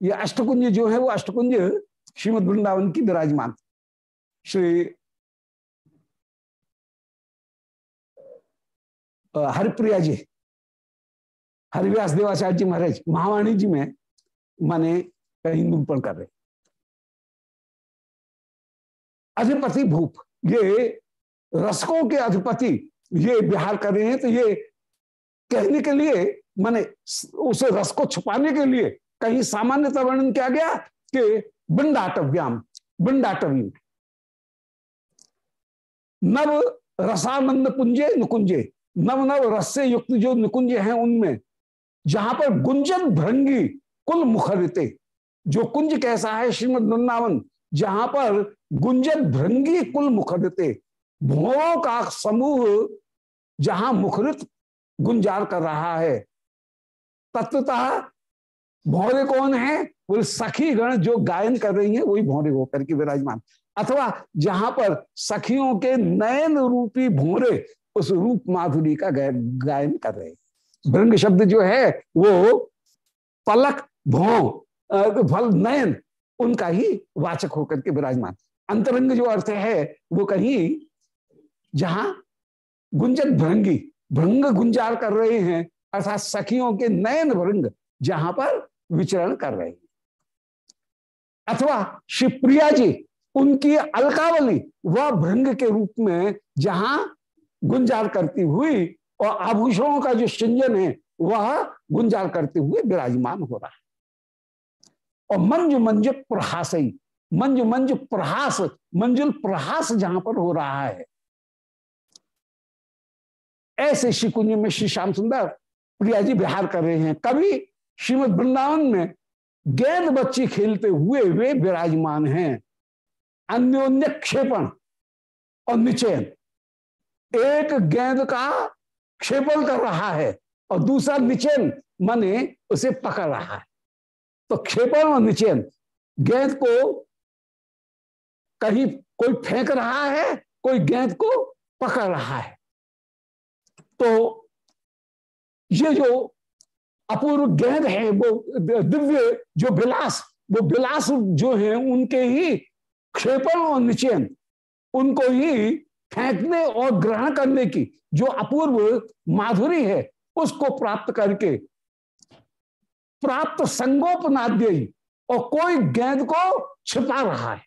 ये अष्टकुंज जो है, वो अष्टकुंज श्रीमद वृंदावन की विराजमान। श्री हरिप्रिया जी, हरिव्यास देवाचार्य जी महाराज, महावाणी जी में, माने निरूपण कर रहे अधिपति भूप, ये रसकों के अधिपति ये बिहार कर रहे हैं तो ये कहने के लिए, माने उस रस को छुपाने के लिए कहीं सामान्यता वर्णन किया गया कि बिंडाटव्याम बिंडाटवी नव रसानंद पुंजे नुकुंजे, नव नव रस से युक्त जो निकुंज हैं उनमें, जहाँ पर गुंजन भृंगी कुल मुखरिते, जो कुंज कैसा है श्रीमद वृंदावन, जहाँ पर गुंजन भृंगी कुल मुखरिते भोरों का समूह जहाँ मुखरित गुंजार कर रहा है। तत्वतः भौरे कौन है? वो सखी गण जो गायन कर रही है, वही भौरे होकर के विराजमान। अथवा जहाँ पर सखियों के नयन रूपी भोरे उस रूप माधुरी का गायन कर रहे हैं। भृंग शब्द जो है, वो पलक, भौ फल, नयन, उनका ही वाचक होकर के विराजमान। अंतरंग जो अर्थ है, वो कहीं जहाँ गुंजन भृंगी भृंग गुंजार कर रहे हैं, अर्थात सखियों के नयन भृंग जहाँ पर विचरण कर रहे हैं। अथवा शिवप्रिया जी, उनकी अलकावली वह भृंग के रूप में जहाँ गुंजार करती हुई और आभूषणों का जो सिंजन है, वह गुंजार करते हुए विराजमान हो रहा है। और मंज मंज प्रहास मंज मंज प्रहास, मंजुल प्रहास जहाँ पर हो रहा है ऐसे शिकुंज में श्री श्याम सुंदर प्रिया जी बिहार कर रहे हैं। कभी श्रीमद वृंदावन में गेंद बच्ची खेलते हुए वे विराजमान हैं। अन्योन्य क्षेपण और निचयन। एक गेंद का क्षेपण कर रहा है और दूसरा निचयन माने उसे पकड़ रहा है। तो क्षेपण और निचयन, गेंद को कहीं कोई फेंक रहा है, कोई गेंद को पकड़ रहा है। तो ये जो अपूर्व गेंद है, वो दिव्य जो विलास, वो विलास जो है, उनके ही क्षेपण और निचयन, उनको ही फेंकने और ग्रहण करने की जो अपूर्व माधुरी है, उसको प्राप्त करके प्राप्त संगोपनाद्य और कोई गेंद को छिपा रहा है।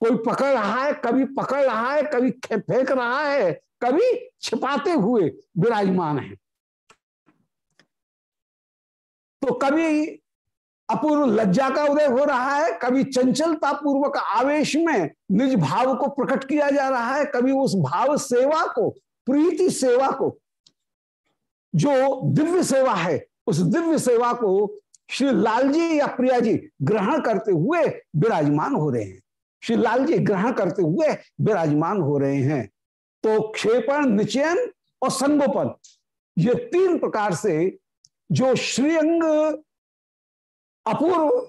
कोई पकड़ रहा है, कभी पकड़ रहा है, कभी फेंक रहा है कभी छिपाते हुए विराजमान है। तो कभी अपूर्व लज्जा का उदय हो रहा है, कभी चंचलता पूर्वक आवेश में निज भाव को प्रकट किया जा रहा है, कभी उस भाव सेवा को, प्रीति सेवा को, जो दिव्य सेवा है, उस दिव्य सेवा को श्री लाल जी या प्रिया जी ग्रहण करते हुए विराजमान हो रहे हैं। श्री लाल जी ग्रहण करते हुए विराजमान हो रहे हैं। तो क्षेपण, निचयन और संगोपन, ये तीन प्रकार से जो श्रीअंग अपूर्व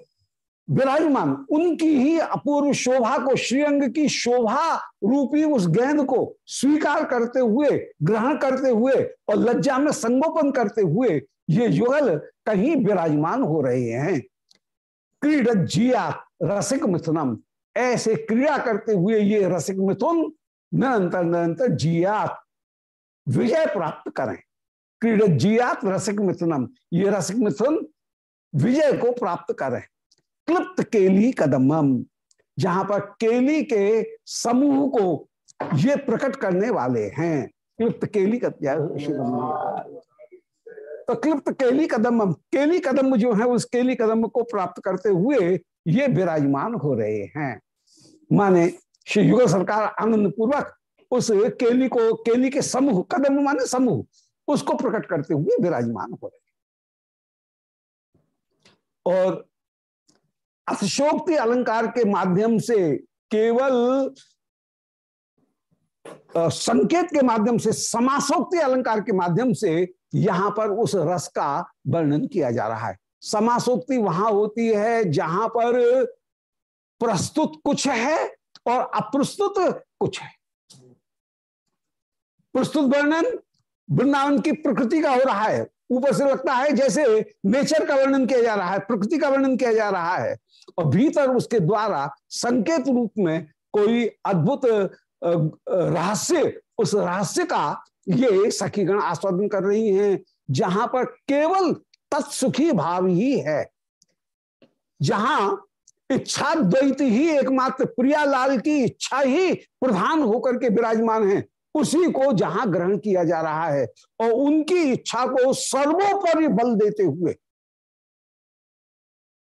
विराजमान, उनकी ही अपूर्व शोभा को, श्रीअंग की शोभा रूपी उस गेंद को स्वीकार करते हुए, ग्रहण करते हुए और लज्जा में संगोपन करते हुए ये युगल कहीं विराजमान हो रहे हैं। क्रीड जिया रसिक मिथुनम, ऐसे क्रिया करते हुए ये रसिक मिथुन निरंतर निरंतर जियात, विजय प्राप्त करें। क्रीड जियात रसिक मिथुनम, ये रसिक मिथुन विजय को प्राप्त करें। क्लिप्त केली कदमम जहाँ पर केली के समूह को ये प्रकट करने वाले हैं। क्लिप्त केली कदम तो क्लिप्त केली कदम केली कदम जो है, उस केली कदम को प्राप्त करते हुए ये विराजमान हो रहे हैं। माने श्री युग सरकार आनंद पूर्वक उस केली को, केली के समूह, कदम माने समूह, उसको प्रकट करते हुए विराजमान हो रहे। और अतिशोक्ति अलंकार के माध्यम से केवल संकेत के माध्यम से, समासोक्ति अलंकार के माध्यम से यहाँ पर उस रस का वर्णन किया जा रहा है। समासोक्ति वहाँ होती है जहाँ पर प्रस्तुत कुछ है और अप्रस्तुत कुछ है। प्रस्तुत वर्णन वृंदावन की प्रकृति का हो रहा है। ऊपर से लगता है जैसे नेचर का वर्णन किया जा रहा है, प्रकृति का वर्णन किया जा रहा है। और भीतर उसके द्वारा संकेत रूप में कोई अद्भुत रहस्य, उस रहस्य का ये सखीगण आस्वादन कर रही हैं, जहाँ पर केवल तत्सुखी भाव ही है। जहाँ इच्छा द्वैत ही एकमात्र प्रियालाल की इच्छा ही प्रधान होकर के विराजमान है। उसी को जहाँ ग्रहण किया जा रहा है और उनकी इच्छा को सर्वोपरि बल देते हुए।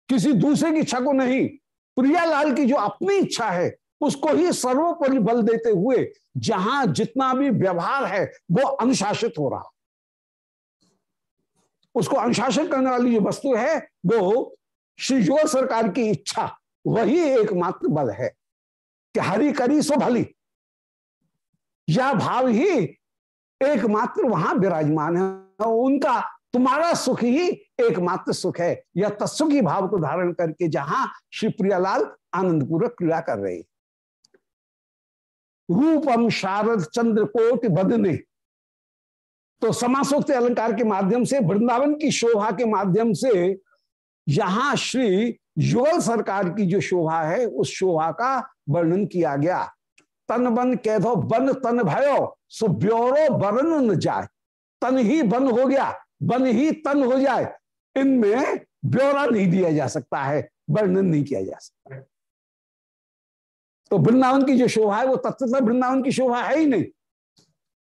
किसी दूसरे की इच्छा को नहीं, प्रियालाल की जो अपनी इच्छा है, उसको ही सर्वोपरि बल देते हुए जहाँ जितना भी व्यवहार है, वो अनुशासित हो रहा। उसको अनुशासित करने वाली जो वस्तु है, वो श्री युवा सरकार की इच्छा। वही एकमात्र बल है। कि हरी करी सो भली। यह भाव ही एकमात्र वहाँ विराजमान है उनका तुम्हारा सुख ही एकमात्र सुख है। यह तत्सुखी भाव को धारण करके जहाँ श्री प्रियालाल आनंद पूर्वक क्रिया कर रहे रूपम शारद चंद्र कोट बदने। तो समासोक्त अलंकार के माध्यम से, वृंदावन की शोभा के माध्यम से यहाँ श्री युगल सरकार की जो शोभा है, उस शोभा का वर्णन किया गया। तन बन दो बन तन भयो, सो ब्योरो बरन न जाए। तन ही बन हो गया, बन ही तन हो जाए। इनमें ब्यौरा नहीं दिया जा सकता है, वर्णन नहीं किया जा सकता तो वृंदावन की जो शोभा है, वो तत्वतः वृंदावन की शोभा है ही नहीं।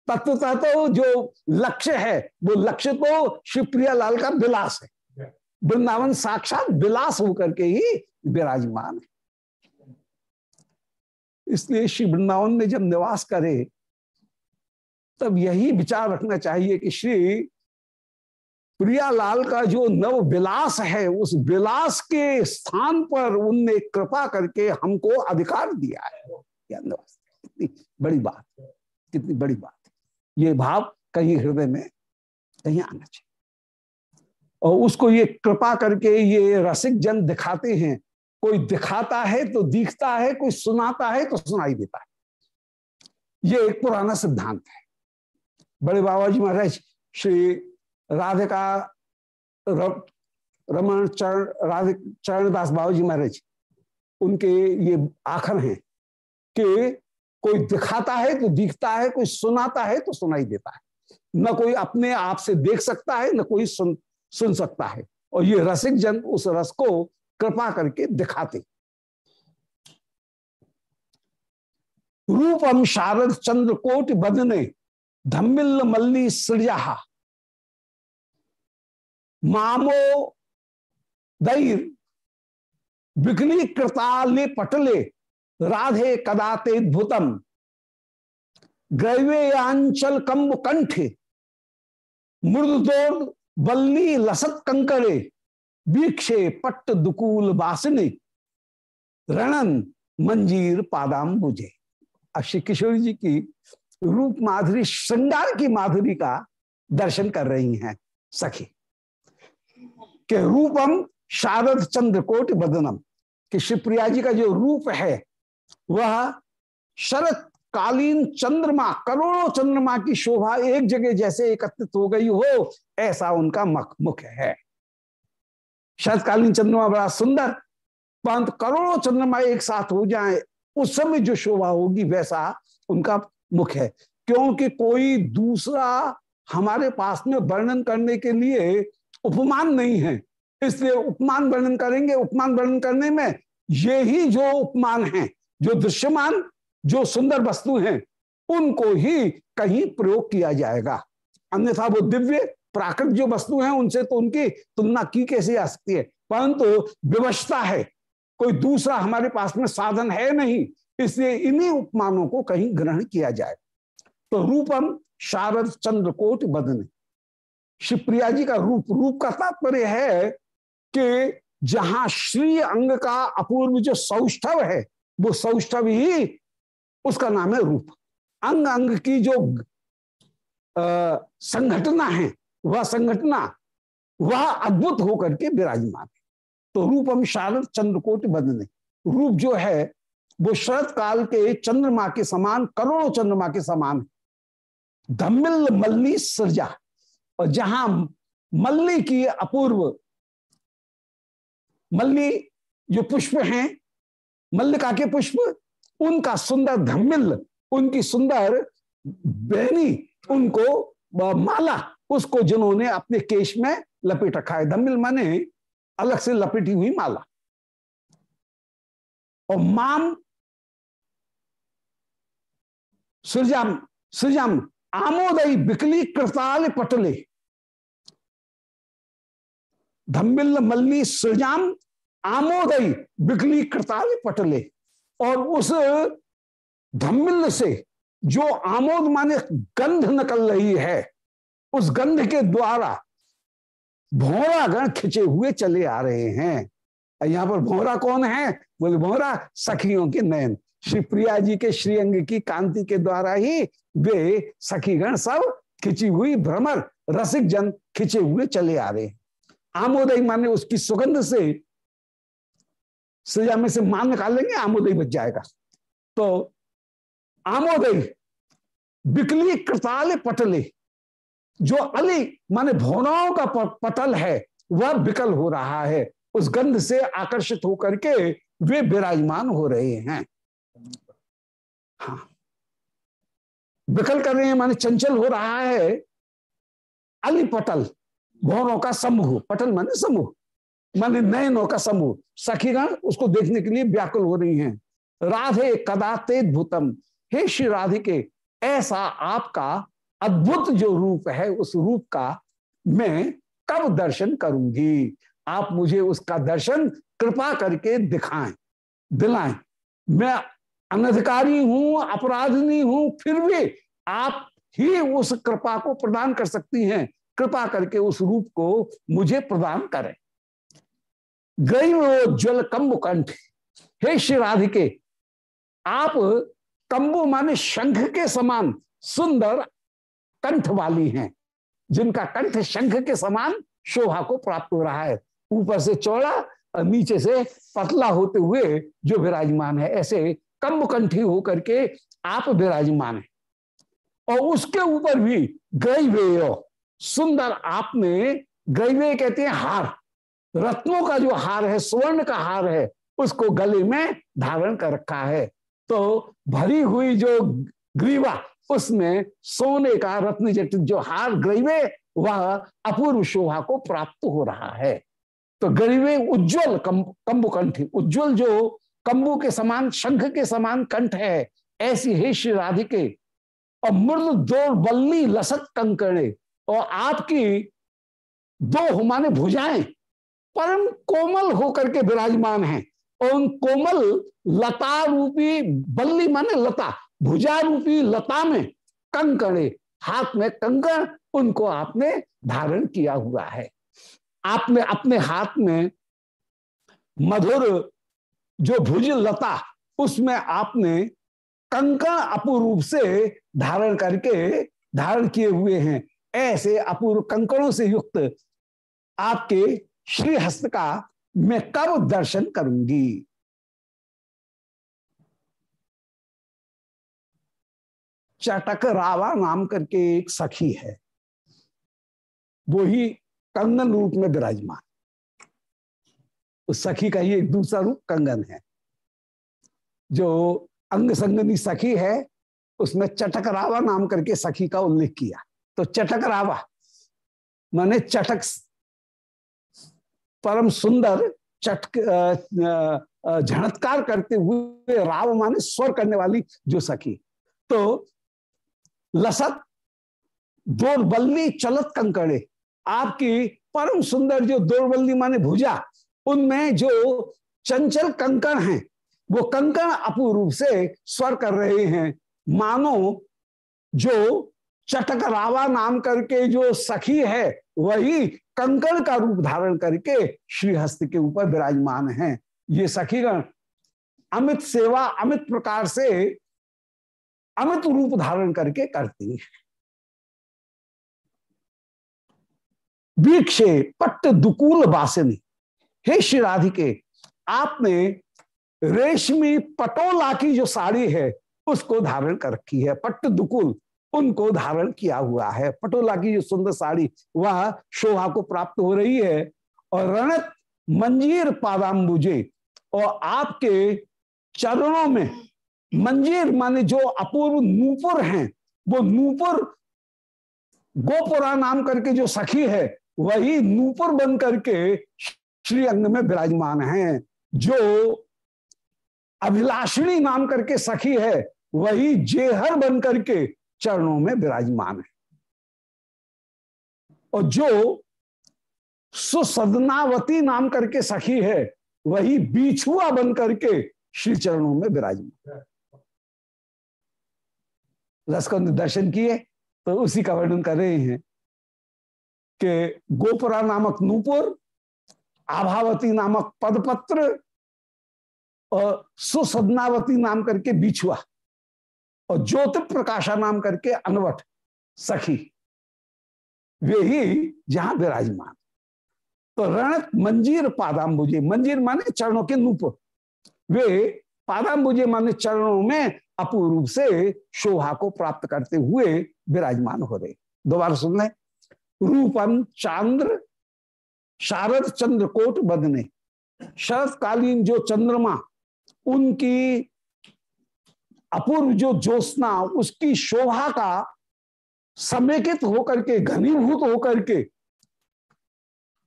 तत्वतः तो जो लक्ष्य है, वो लक्ष्य तो शिवप्रिया लाल का विलास है। वृंदावन साक्षात विलास होकर के ही विराजमान है। इसलिए श्री वृंदावन में जब निवास करे, तब यही विचार रखना चाहिए कि श्री प्रियालाल का जो नव विलास है, उस विलास के स्थान पर उनने कृपा करके हमको अधिकार दिया है। कितनी बड़ी बात, कितनी बड़ी बात। ये भाव कहीं हृदय में कहीं आना चाहिए। और उसको ये कृपा करके ये रसिक जन दिखाते हैं। कोई दिखाता है तो दिखता है, कोई सुनाता है तो सुनाई देता है। ये एक पुराना सिद्धांत है। बड़े बाबा जी महाराज श्री राधिका रमन चरण, राधे, चरणदास बाबू जी महाराज, उनके ये आखर हैं कि कोई दिखाता है तो दिखता है, कोई सुनाता है तो सुनाई देता है। न कोई अपने आप से देख सकता है, न कोई सुन सुन सकता है। और ये रसिक जन उस रस को कृपा करके दिखाते। रूपम शारद चंद्रकोट बदने, धम्मिल मल्ली सृजा मामो दैर विघ्नी कृताले पटले, राधे कदाते भूतम। ग्रैवेयांचल कंब कंठ मृदोद बल्ली लसत कंकड़े वीक्षे पट्ट दुकूल वासने रणन मंजीर पादाम मुझे। अब श्री किशोर जी की रूप माधुरी, श्रृंगार की माधुरी का दर्शन कर रही हैं सखी। के रूपम शारद चंद्रकोट बदनम, कि शिवप्रिया जी का जो रूप है, वह शरत कालीन चंद्रमा, करोड़ों चंद्रमा की शोभा एक जगह जैसे एकत्रित हो गई हो, ऐसा उनका मख है। शरतकालीन चंद्रमा बड़ा सुंदर, परंतु करोड़ों चंद्रमा एक साथ हो जाए, उस समय जो शोभा होगी वैसा उनका मुख है। क्योंकि कोई दूसरा हमारे पास में वर्णन करने के लिए उपमान नहीं है। इसलिए उपमान वर्णन करेंगे, उपमान वर्णन करने में ये ही जो उपमान है, जो दृश्यमान जो सुंदर वस्तु हैं, उनको ही कहीं प्रयोग किया जाएगा। अन्यथा वो दिव्य, प्राकृत जो वस्तु हैं, उनसे तो उनकी तुलना की कैसे जा सकती है? परंतु तो विवशता है। कोई दूसरा हमारे पास में साधन है नहीं, इसलिए इन्हीं उपमानों को कहीं ग्रहण किया जाए। तो रूपम शारद चंद्रकोट बदने। शिवप्रिया जी का रूप रूप का तात्पर्य है कि जहाँ श्री अंग का अपूर्व जो सौष्ठव है, वो सौष्ठव ही उसका नाम है रूप। अंग अंग की जो संघटना है, वह संघटना, वह अद्भुत होकर के विराजमान है। तो रूपम शारद चंद्रकोट बदने। रूप जो है, वो शरद काल के चंद्रमा के समान, करोड़ों चंद्रमा के समान धम्मिल मल्ली सृजा। और जहाँ मल्ली की अपूर्व, मल्ली जो पुष्प हैं, मल्लिका के पुष्प उनका सुंदर धम्मिल उनकी सुंदर बहनी, उनको माला, उसको जिन्होंने अपने केश में लपेट रखा है। धम्मिल माने अलग से लपेटी हुई माला। और माम सृजाम सृजाम आमोदयी बिकली कृताल पटले। धम्बिल मल्ली सृजाम आमोदयी बिकली कृताल पटले। और उस धम्मिल से जो आमोद माने गंध निकल रही है, उस गंध के द्वारा भौरा गण खिंचे हुए चले आ रहे हैं। यहाँ पर भौरा कौन है? बोले, भौरा, सखियों के नयन। श्री प्रिया जी के श्रीअंग की कांति के द्वारा ही वे सखीगण सब खिंची हुई भ्रमर रसिक जन खिंचे हुए चले आ रहे हैं। आमोदय माने उसकी सुगंध से सजा में से मान निकाल लेंगे, आमोदय बच जाएगा। तो आमोदय, बिकली कृताल पटले, जो अली माने भौनाओं का पटल है, वह बिकल हो रहा है। उस गंध से आकर्षित होकर के वे विराजमान हो रहे हैं। हाँ। विकल कर रहे हैं माने चंचल हो रहा है। अली पटल भौरों का समूह, पटल माने समूह। माने नयनों का समूह। सखीगण, उसको देखने के लिए व्याकुल हो रही हैं। राधे कदा तेज भूतम। हे श्री राधे के ऐसा आपका अद्भुत जो रूप है, उस रूप का मैं कब दर्शन करूँगी? आप मुझे उसका दर्शन कृपा करके दिखाएँ, दिलाएँ। मैं अनधिकारी हूँ, अपराधनी हूँ, फिर भी आप ही उस कृपा को प्रदान कर सकती हैं। कृपा करके उस रूप को मुझे प्रदान करें। गई कंबु कंठ। हे श्री राधिके, आप कंबु माने शंख के समान सुंदर कंठ वाली हैं, जिनका कंठ शंख के समान शोभा को प्राप्त हो रहा है। ऊपर से चौड़ा और नीचे से पतला होते हुए जो विराजमान है, ऐसे कम कंठी होकर के आप विराजमान है। और उसके ऊपर भी गैवेय सुंदर आपने गैवे कहते हैं हार रत्नों का जो हार है, स्वर्ण का हार है, उसको गले में धारण कर रखा है। तो भरी हुई जो ग्रीवा, उसमें सोने का रत्न जटित जो हार ग्रीवे, वह अपूर्व शोभा को प्राप्त हो रहा है। तो गरीबे उज्जवल कंबु कंठी उज्जवल जो कंबु के समान, शंख के समान कंठ है, ऐसी हे श्री राधिके। और मृद दो बल्ली लसत कंकड़े और आपकी दो हुमाने भुजाएँ परम कोमल होकर के विराजमान हैं। और उन कोमल लता रूपी बल्ली माने लता, भुजा रूपी लता में कंकड़े, हाथ में कंकड़, उनको आपने धारण किया हुआ है। आपने अपने हाथ में मधुर जो भुज लता, उसमें आपने कंकण अपूर्व से धारण करके धारण किए हुए हैं। ऐसे अपूर्व कंकणों से युक्त आपके श्री हस्त का मैं कब दर्शन करूँगी? चटक रावा नाम करके एक सखी है। वो ही कंगन रूप में विराजमान। उस सखी का ही एक दूसरा रूप कंगन है। जो अंग संगनी सखी है उसमें चटक रावा नाम करके सखी का उल्लेख किया। तो चटक रावा, माने चटक परम सुंदर चटक झणत्कार करते हुए राव माने स्वर करने वाली जो सखी। तो लसत, दौरबल्ली, चलत कंकड़े, आपकी परम सुंदर जो दौरबल्ली माने भुजा, उनमें जो चंचल कंकण हैं, वो कंकण अपूर्व से स्वर कर रहे हैं। मानो जो चटक रावा नाम करके जो सखी है वही कंकण का रूप धारण करके श्रीहस्त के ऊपर विराजमान हैं। ये सखीगण अमित सेवा, अमित प्रकार से अमित रूप धारण करके करती है। वीक्षे पट्ट दुकूल बासिनी। हे श्री राधिके आपने रेशमी पटोला की जो साड़ी है, उसको धारण कर रखी है। पट्ट दुकुल उनको धारण किया हुआ है। पटोला की जो सुंदर साड़ी, वह शोभा को प्राप्त हो रही है। और रणत मंजीर पादाम्बुजे, और आपके चरणों में मंजीर माने जो अपूर्व नूपुर हैं, वो नूपुर गोपुरा नाम करके जो सखी है, वही नूपुर बन करके श्री अंग में विराजमान है। जो अभिलाषिणी नाम करके सखी है, वही जेहर बन करके चरणों में विराजमान है। और जो सुसदनावती नाम करके सखी है, वही बीछुआ बन करके श्री चरणों में विराजमान रसकंद दर्शन किए तो उसी का वर्णन कर रहे हैं कि गोपुरा नामक नूपुर, आभावती नामक पदपत्र और सुसदनावती नाम करके बिछुआ। और ज्योति प्रकाशा नाम करके अनवट सखी, वे ही जहाँ विराजमान। तो रण मंजीर पादाम्बुजे, मंजीर माने चरणों के नूप। वे पादाम्बुजे माने चरणों में अपूर्व से शोभा को प्राप्त करते हुए विराजमान हो रहे। दोबारा सुन लें। रूपम चांद्र, शारद चंद्रकोट बदने। शरतकालीन जो चंद्रमा, उनकी अपूर्व जो ज्योत्ना उसकी शोभा का समेकित होकर के, घनीभूत होकर के,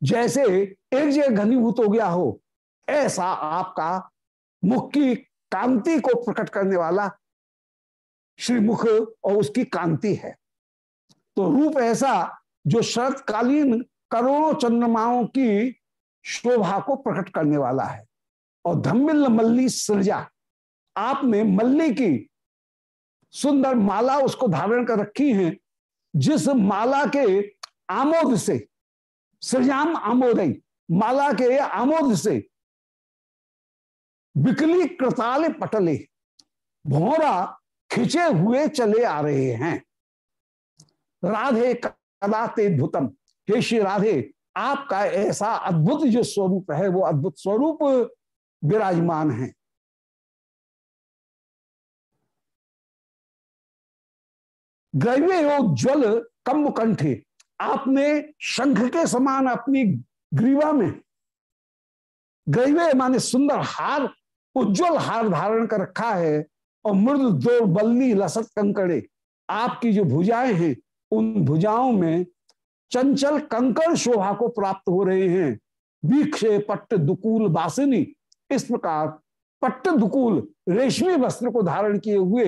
जैसे एक जगह घनीभूत हो गया हो, ऐसा आपका मुख की कांति को प्रकट करने वाला श्री मुख और उसकी कांति है। तो रूप ऐसा जो शरतकालीन करोड़ों चंद्रमाओं की शोभा को प्रकट करने वाला है। और धम्मिल मल्ली सृजा आपने मल्ली की सुंदर माला उसको धारण कर रखी है, जिस माला के आमोद से, सृजाम आमोदई, माला के आमोद से बिकली कृताल पटले, भोरा खिंचे हुए चले आ रहे हैं। राधे कदाते भूतम, हे श्री राधे, आपका ऐसा अद्भुत जो स्वरूप है, वो अद्भुत स्वरूप विराजमान है। ग्रव्योज्वल कम्ब कंठे आपने शंख के समान अपनी ग्रीवा में ग्रव्य माने सुंदर हार, उज्जवल हार धारण कर रखा है और मृद दो बल्ली लसत कंकड़े, आपकी जो भुजाएँ हैं, उन भुजाओं में चंचल कंकड़ शोभा को प्राप्त हो रहे हैं। वीक्षे पट्ट दुकूल बासिनी, इस प्रकार पट्ट दुकूल रेशमी वस्त्र को धारण किए हुए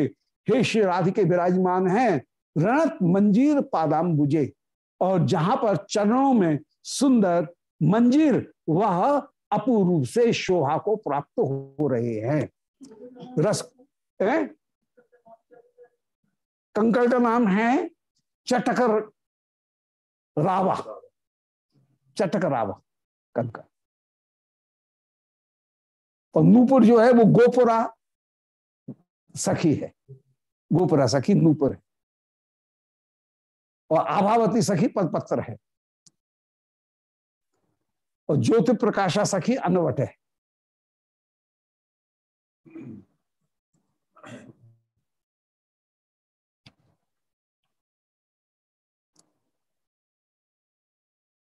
हे श्री राधिके विराजमान हैं। रणत मंजीर पादाम बुझे। और जहाँ पर चरणों में सुंदर मंजीर, वह अपूर्व से शोभा को प्राप्त हो रहे हैं। रस ए? कंकड़ का नाम है चटकर रावा। चटक रावा, कंकड़। और नूपुर जो है वो गोपुरा सखी है। गोपुरा सखी नूपुर है। और आभावती सखी पदपत्र है। और ज्योति प्रकाशा सखी अनवट है।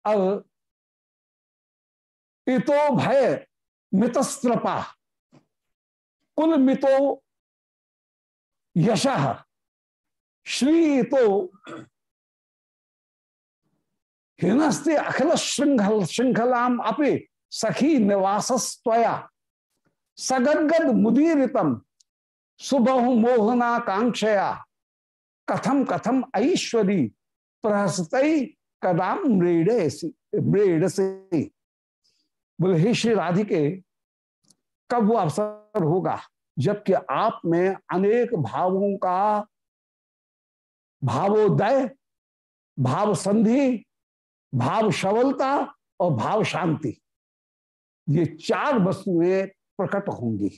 अब इतो भय मितस्त्रपा। कुल मितो यश। श्री तो हिनस्ते अखिल श्रृंखल श्रृंखलाम अपे सखी निवासस्वया सगदगद मुदीरितम सुबह मोहना कांक्षया कथम कथम ऐश्वरी प्रहस्त कदाम मृड से बोले, हे श्री राधिके, कब वो अवसर होगा जबकि आप में अनेक भावों का भावोदय भाव संधि भाव सबलता और भाव शांति। ये चार वस्तुएँ प्रकट होंगी।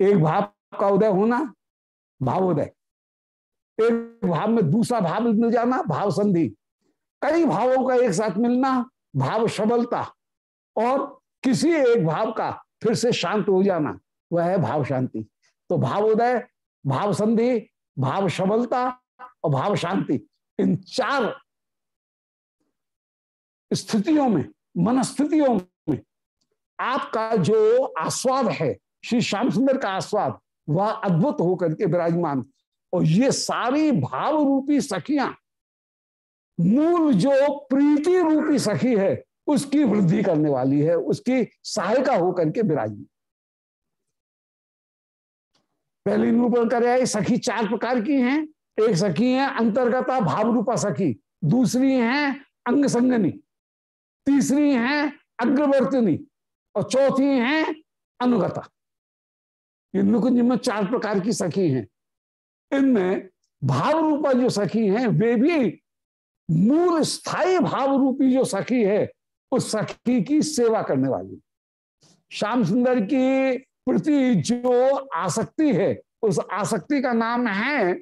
एक भाव का उदय होना भावोदय एक भाव में दूसरा भाव मिल जाना, भाव संधि। कई भावों का एक साथ मिलना, भाव सबलता। और किसी एक भाव का फिर से शांत हो जाना, वह है भाव शांति। तो भावोदय भाव संधि, भाव सबलता और भाव शांति, इन चार स्थितियों में, मनस्थितियों में, आपका जो आस्वाद है, श्री श्याम सुंदर का आस्वाद, वह अद्भुत होकर के विराजमान। और ये सारी भाव रूपी सखियाँ, मूल जो प्रीति रूपी सखी है, उसकी वृद्धि करने वाली है, उसकी सहायता होकर के विराजमान। पहले निरूपण कर सखी चार प्रकार की हैं। एक सखी है अंतर्गता भाव रूपा सखी, दूसरी है अंग संगनी तीसरी है अग्रवर्तनी और चौथी है अनुगता। ये नुकुंज में चार प्रकार की सखी हैं। इनमें भाव रूपा जो सखी हैं, वे भी मूल स्थायी भाव रूपी जो सखी है, उस सखी की सेवा करने वाली श्याम सुंदर की प्रति जो आसक्ति है, उस आसक्ति का नाम है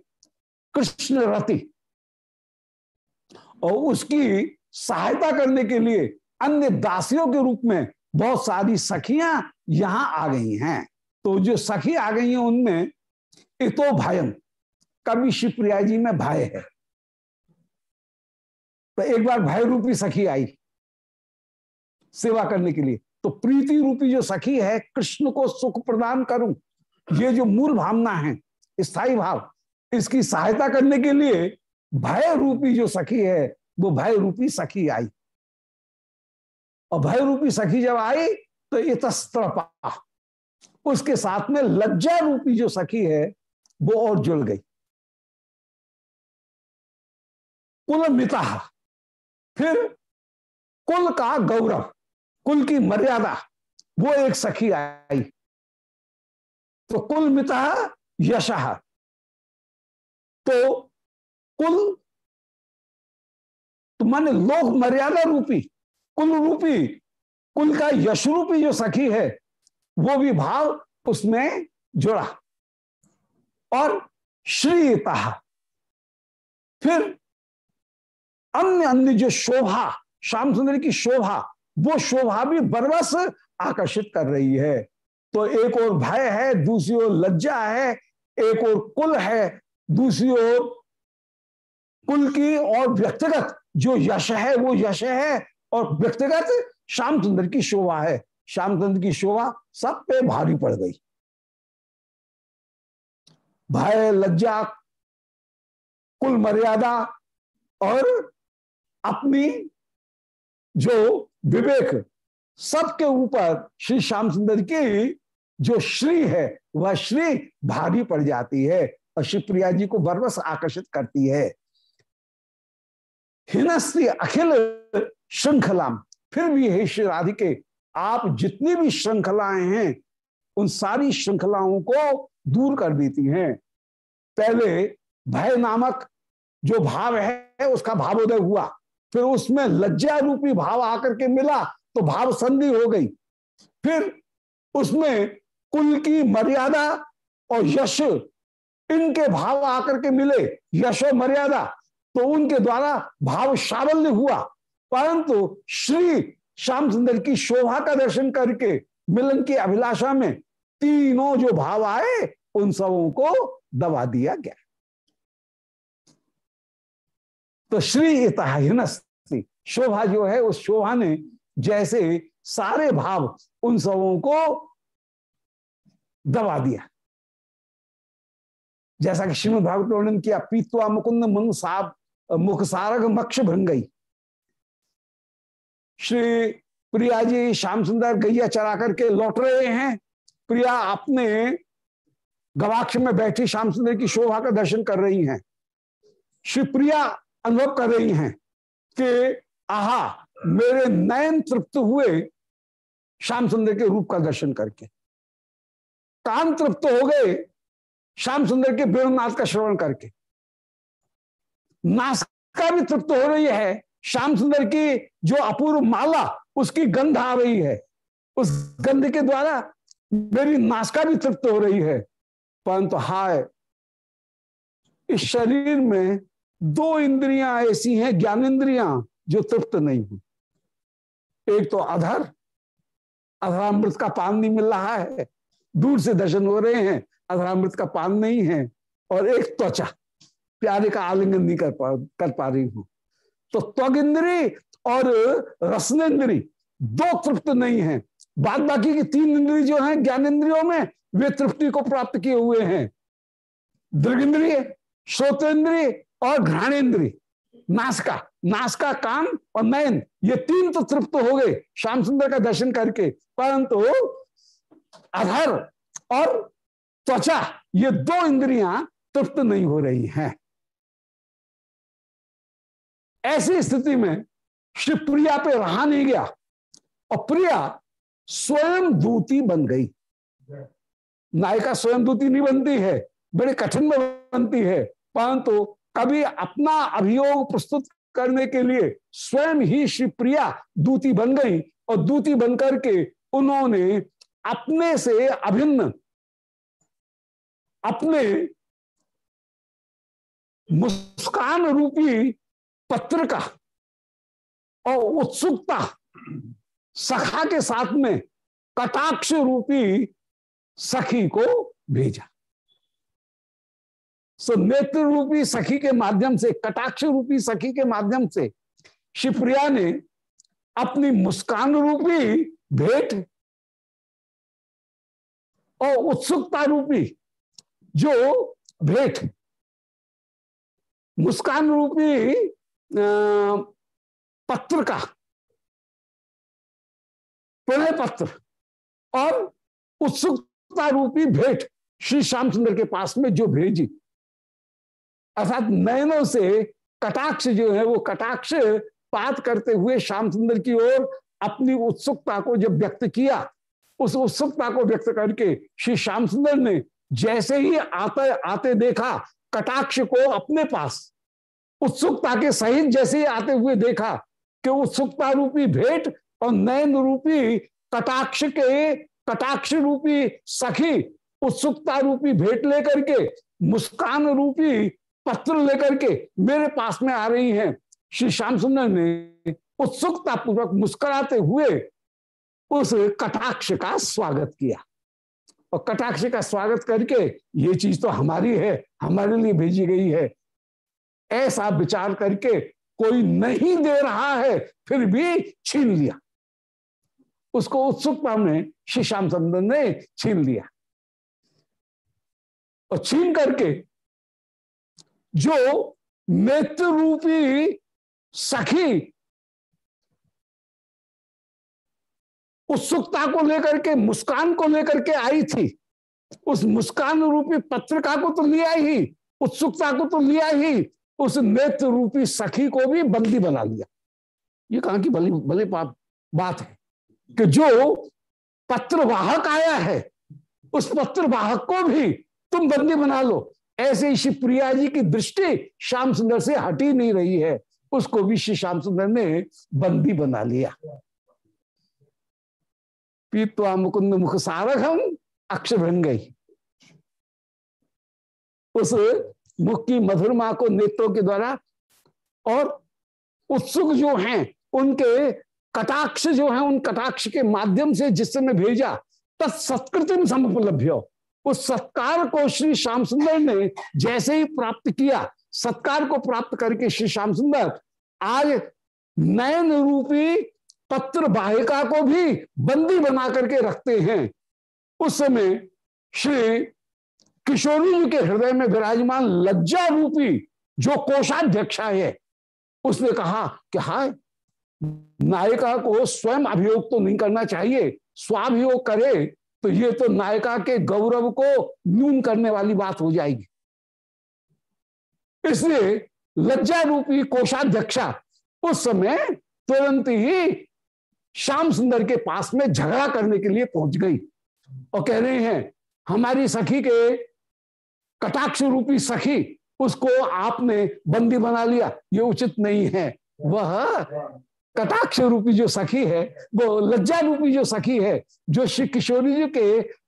कृष्ण रति और उसकी सहायता करने के लिए अन्य दासियों के रूप में बहुत सारी सखियाँ यहाँ आ गई हैं। तो जो सखी आ गई हैं उनमें इतो भयम कवि शिवप्रिया जी में भय है। तो एक बार भय रूपी सखी आई सेवा करने के लिए। तो प्रीति रूपी जो सखी है, कृष्ण को सुख प्रदान करूँ, ये जो मूल भावना है स्थायी भाव, इसकी सहायता करने के लिए भय रूपी जो सखी है वो भय रूपी सखी आई। और भय रूपी सखी जब आई तो इतस्त्रपा उसके साथ में लज्जा रूपी जो सखी है, वो और जुड़ गई। कुल मिता, फिर कुल का गौरव, कुल की मर्यादा, वो एक सखी आई। तो कुल मिता, यश। तो कुल तो माने लोक मर्यादा रूपी, कुल रूपी, कुल का यश रूपी जो सखी है, वो भी भाव उसमें जुड़ा। और श्रीता, फिर अन्य अन्य जो शोभा, श्याम सुंदर की शोभा, वो शोभा भी बरबस आकर्षित कर रही है। तो एक और भय है, दूसरी ओर लज्जा है, एक और कुल है, दूसरी ओर कुल की और व्यक्तिगत जो यश है, वो यश है और व्यक्तिगत श्याम सुंदर की शोभा है। श्याम सुंदर की शोभा सब पे भारी पड़ गई। भय, लज्जा, कुल मर्यादा और अपनी जो विवेक सबके ऊपर श्री श्याम सुंदर की जो श्री है, वह श्री भारी पड़ जाती है और शिवप्रिया जी को बरबस आकर्षित करती है। हिनस्त्री अखिल श्रृंखला फिर भी हे श्री राधिके, आप जितनी भी श्रृंखलाएँ हैं, उन सारी श्रृंखलाओं को दूर कर देती हैं। पहले भय नामक जो भाव है, उसका भावोदय हुआ। फिर उसमें लज्जा रूपी भाव आकर के मिला तो भाव संधि हो गई। फिर उसमें कुल की मर्यादा और यश, इनके भाव आकर के मिले, यशो मर्यादा। तो उनके द्वारा भाव सावल्य हुआ। परंतु श्री श्याम सुंदर की शोभा का दर्शन करके मिलन की अभिलाषा में तीनों जो भाव आए, उन सबों को दबा दिया गया। तो श्री इतहास्ती शोभा जो है, उस शोभा ने जैसे सारे भाव उन सबों को दबा दिया। जैसा कि श्रीमद भागवत वर्णन किया, पीतवा मुकुंद मंग साब मुख सारग मक्ष भंगई श्री प्रिया जी श्याम सुंदर गैया चरा करके लौट रहे हैं। प्रिया अपने गवाक्ष में बैठी श्याम सुंदर की शोभा का दर्शन कर रही हैं। श्री प्रिया अनुभव कर रही हैं कि, आहा, मेरे नयन तृप्त हुए श्याम सुंदर के रूप का दर्शन करके। कान तृप्त हो गए श्याम सुंदर के वेणुनाथ का श्रवण करके। नासिका भी तृप्त हो रही है। श्याम सुंदर की जो अपूर्व माला, उसकी गंध आ रही है। उस गंध के द्वारा मेरी नासिका भी तृप्त हो रही है। परंतु हाय, इस शरीर में दो इंद्रियाँ ऐसी हैं, ज्ञानेन्द्रियाँ, जो तृप्त नहीं हुई एक तो अधर, अधरामृत का पान नहीं मिल रहा है। दूर से दर्शन हो रहे हैं, अधरामृत का पान नहीं है। और एक त्वचा प्यारे का आलिंगन नहीं कर पा कर पा रही हूँ। तो त्वग इंद्री और रसनेन्द्री दो तृप्त नहीं है। बाद बाकी की तीन इंद्री जो है ज्ञान इंद्रियों में, वे तृप्ति को प्राप्त किए हुए हैं। दृग इंद्रिय श्रोतेन्द्रिय और घ्राणेन्द्रिय नासका नासका कान और नयन, ये तीन तो तृप्त हो गए श्याम सुंदर का दर्शन करके। परंतु अधर और त्वचा, ये दो इंद्रियाँ तृप्त नहीं हो रही हैं। ऐसी स्थिति में श्री प्रिया पे रहा नहीं गया और प्रिया स्वयं दूती बन गई। नायिका स्वयं दूती नहीं बनती है, बड़े कठिन में बनती है, परंतु कभी अपना अभियोग प्रस्तुत करने के लिए स्वयं ही श्री प्रिया दूती बन गई और दूती बनकर के उन्होंने अपने से अभिन्न, अपने मुस्कान रूपी पत्र का और उत्सुकता सखा के साथ में कटाक्ष रूपी सखी को भेजा। सो नेत्र रूपी सखी के माध्यम से, कटाक्ष रूपी सखी के माध्यम से शिवप्रिया ने अपनी मुस्कान रूपी भेंट और उत्सुकता रूपी जो भेंट, मुस्कान रूपी पत्र का। प्रणय पत्र और उत्सुकता रूपी भेंट श्री श्यामचंद्र के पास में जो भेजी अर्थात नयनों से कटाक्ष जो है, वो कटाक्ष पात करते हुए श्याम सुंदर की ओर अपनी उत्सुकता को जब व्यक्त किया, उस उत्सुकता को व्यक्त करके श्री श्याम सुंदर ने जैसे ही आते आते देखा, कटाक्ष को अपने पास उत्सुकता के सहित जैसे ही आते हुए देखा कि उत्सुकता रूपी भेंट और नयन रूपी कटाक्ष के, कटाक्ष रूपी सखी उत्सुकता रूपी भेंट लेकर के, मुस्कान रूपी पत्र लेकर के मेरे पास में आ रही हैं। श्री श्याम सुंदर ने उत्सुकता पूर्वक मुस्कुराते हुए उस कटाक्ष का स्वागत किया। और कटाक्ष का स्वागत करके ये चीज़ तो हमारी है, हमारे लिए भेजी गई है। ऐसा विचार करके कोई नहीं दे रहा है, फिर भी छीन लिया। उसको उत्सुकता में श्री श्याम सुंदर ने छीन लिया। और छीन करके जो नेत्र रूपी सखी उत्सुकता को लेकर के, मुस्कान को लेकर के आई थी, उस मुस्कान रूपी पत्रिका को तो लिया ही, उत्सुकता को तो लिया ही उस नेत्र रूपी सखी को भी बंदी बना लिया। ये कहा कि भली भले बात है कि जो पत्र वाहक आया है, उस पत्र वाहक को भी तुम बंदी बना लो। ऐसे श्री प्रिया जी की दृष्टि श्याम सुंदर से हटी नहीं रही है, उसको भी श्री श्याम सुंदर ने बंदी बना लिया। पीतवा मुकुंद मुख सारक हम अक्षर बन गई उस मुख की मधुरमा को नेत्रों के द्वारा और उत्सुक जो हैं, उनके कटाक्ष जो है, उन कटाक्ष के माध्यम से जिस समय भेजा तत्सत्कृतिम समुपलभ्य। उस सत्कार को श्री श्याम सुंदर ने जैसे ही प्राप्त किया, सत्कार को प्राप्त करके श्री श्याम सुंदर आज नयन रूपी पत्र बाहिका को भी बंदी बना करके रखते हैं। उस समय श्री किशोरी जी के हृदय में विराजमान लज्जा रूपी जो कोषाध्यक्षा है, उसने कहा कि हाय, नायिका को स्वयं अभियोग तो नहीं करना चाहिए, स्वाभियोग करे तो ये तो नायिका के गौरव को न्यून करने वाली बात हो जाएगी। इसलिए लज्जा रूपी कोषाध्यक्षा उस समय तुरंत ही श्याम सुंदर के पास में झगड़ा करने के लिए पहुँच गई और कह रहे हैं, हमारी सखी के कटाक्ष रूपी सखी, उसको आपने बंदी बना लिया। ये उचित नहीं है। वह कटाक्ष रूपी जो सखी है, वो लज्जा रूपी जो सखी है, जो श्री किशोरी जी के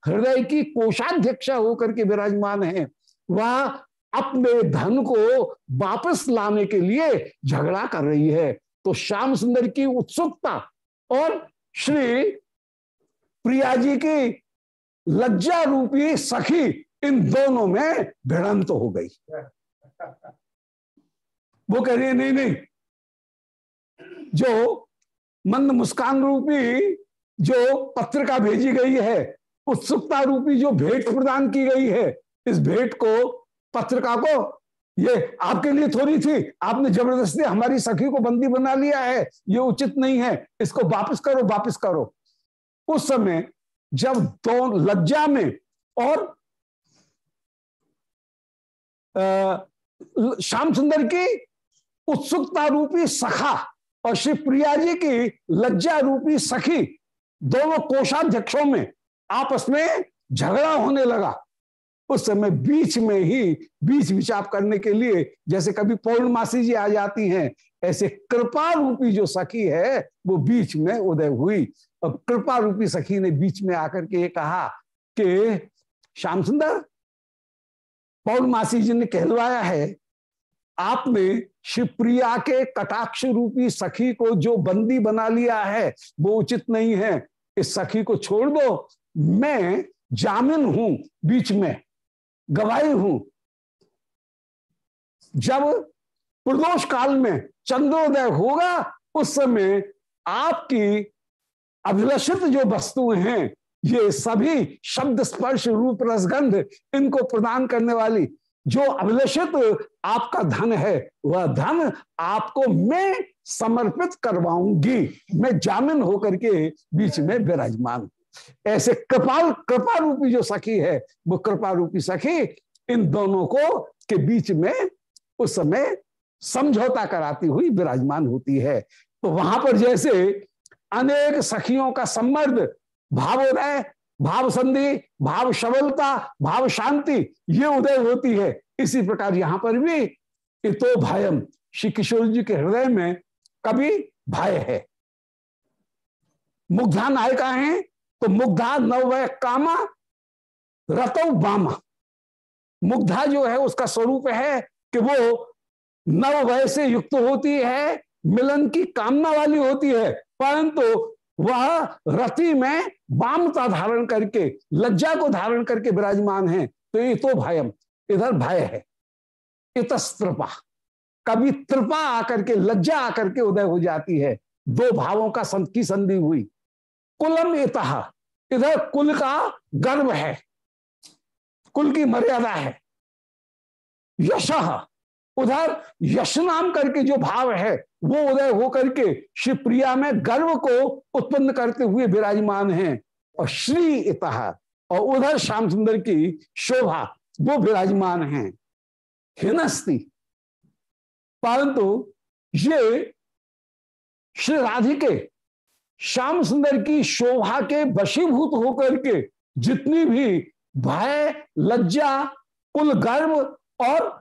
हृदय की कोषाध्यक्षा होकर के विराजमान है, वह अपने धन को वापस लाने के लिए झगड़ा कर रही है। तो श्याम सुंदर की उत्सुकता और श्री प्रिया जी की लज्जा रूपी सखी इन दोनों में भिड़ंत तो हो गई। वो कह रही है, नहीं नहीं, जो मंद मुस्कान रूपी जो पत्रिका भेजी गई है, उत्सुकता रूपी जो भेंट प्रदान की गई है, इस भेंट को, पत्रिका को, ये आपके लिए थोड़ी थी। आपने ज़बरदस्ती हमारी सखी को बंदी बना लिया है, ये उचित नहीं है। इसको वापस करो वापस करो। उस समय जब दो लज्जा में और श्याम सुंदर की उत्सुकता रूपी सखा और श्री प्रिया जी की लज्जा रूपी सखी दोनों कोषाध्यक्षों में आपस में झगड़ा होने लगा। उस समय बीच में ही, बीच विचाप करने के लिए जैसे कभी पौर्णमासी जी आ जाती हैं, ऐसे कृपा रूपी जो सखी है, वो बीच में उदय हुई। और कृपा रूपी सखी ने बीच में आकर के ये कहा कि श्याम सुंदर पौर्णमासी जी ने कहलवाया है आपने शिवप्रिया के कटाक्ष रूपी सखी को जो बंदी बना लिया है, वो उचित नहीं है। इस सखी को छोड़ दो। मैं जामिन हूँ बीच में, गवाही हूँ। जब प्रदोष काल में चंद्रोदय होगा, उस समय आपकी अभिलषित जो वस्तुएँ हैं ये सभी शब्द स्पर्श रूप रसगंध इनको प्रदान करने वाली, जो अभिलषित आपका धन है, वह धन आपको मैं समर्पित करवाऊँगी। मैं जामिन होकर के बीच में विराजमान। ऐसे कृपाल कृपा रूपी जो सखी है, वो कृपा रूपी सखी इन दोनों को के बीच में उस समय समझौता कराती हुई विराजमान होती है। तो वहाँ पर जैसे अनेक सखियों का संबर्ध भावोदय भाव संधि, भाव सबलता, भाव शांति, ये उदय होती है। इसी प्रकार यहाँ पर भी इतो भयम, श्री किशोर जी के हृदय में कभी भय है। मुग्धा नायिका है तो मुग्धा नव कामा, रतो बामा। मुग्धा जो है, उसका स्वरूप है कि वो नव वय से युक्त होती है, मिलन की कामना वाली होती है, परंतु वह रति में वामता धारण करके, लज्जा को धारण करके विराजमान है। तो ये तो भयम, इधर भय है। इतस्त्रपा कभी त्रिपा आकर के, लज्जा आकर के उदय हो जाती है। दो भावों का संत की संधि हुई। कुलम इतः इधर कुल का गर्व है। कुल की मर्यादा है। यश उधर यश नाम करके जो भाव है, वो उदय होकर के श्री प्रिया में गर्व को उत्पन्न करते हुए विराजमान है। और श्री इतः, और उधर श्याम सुंदर की शोभा, वो विराजमान है। हिनस्ती। परंतु ये श्री राधिके, श्याम सुंदर की शोभा के वशीभूत होकर के जितनी भी भय, लज्जा कुल गर्व और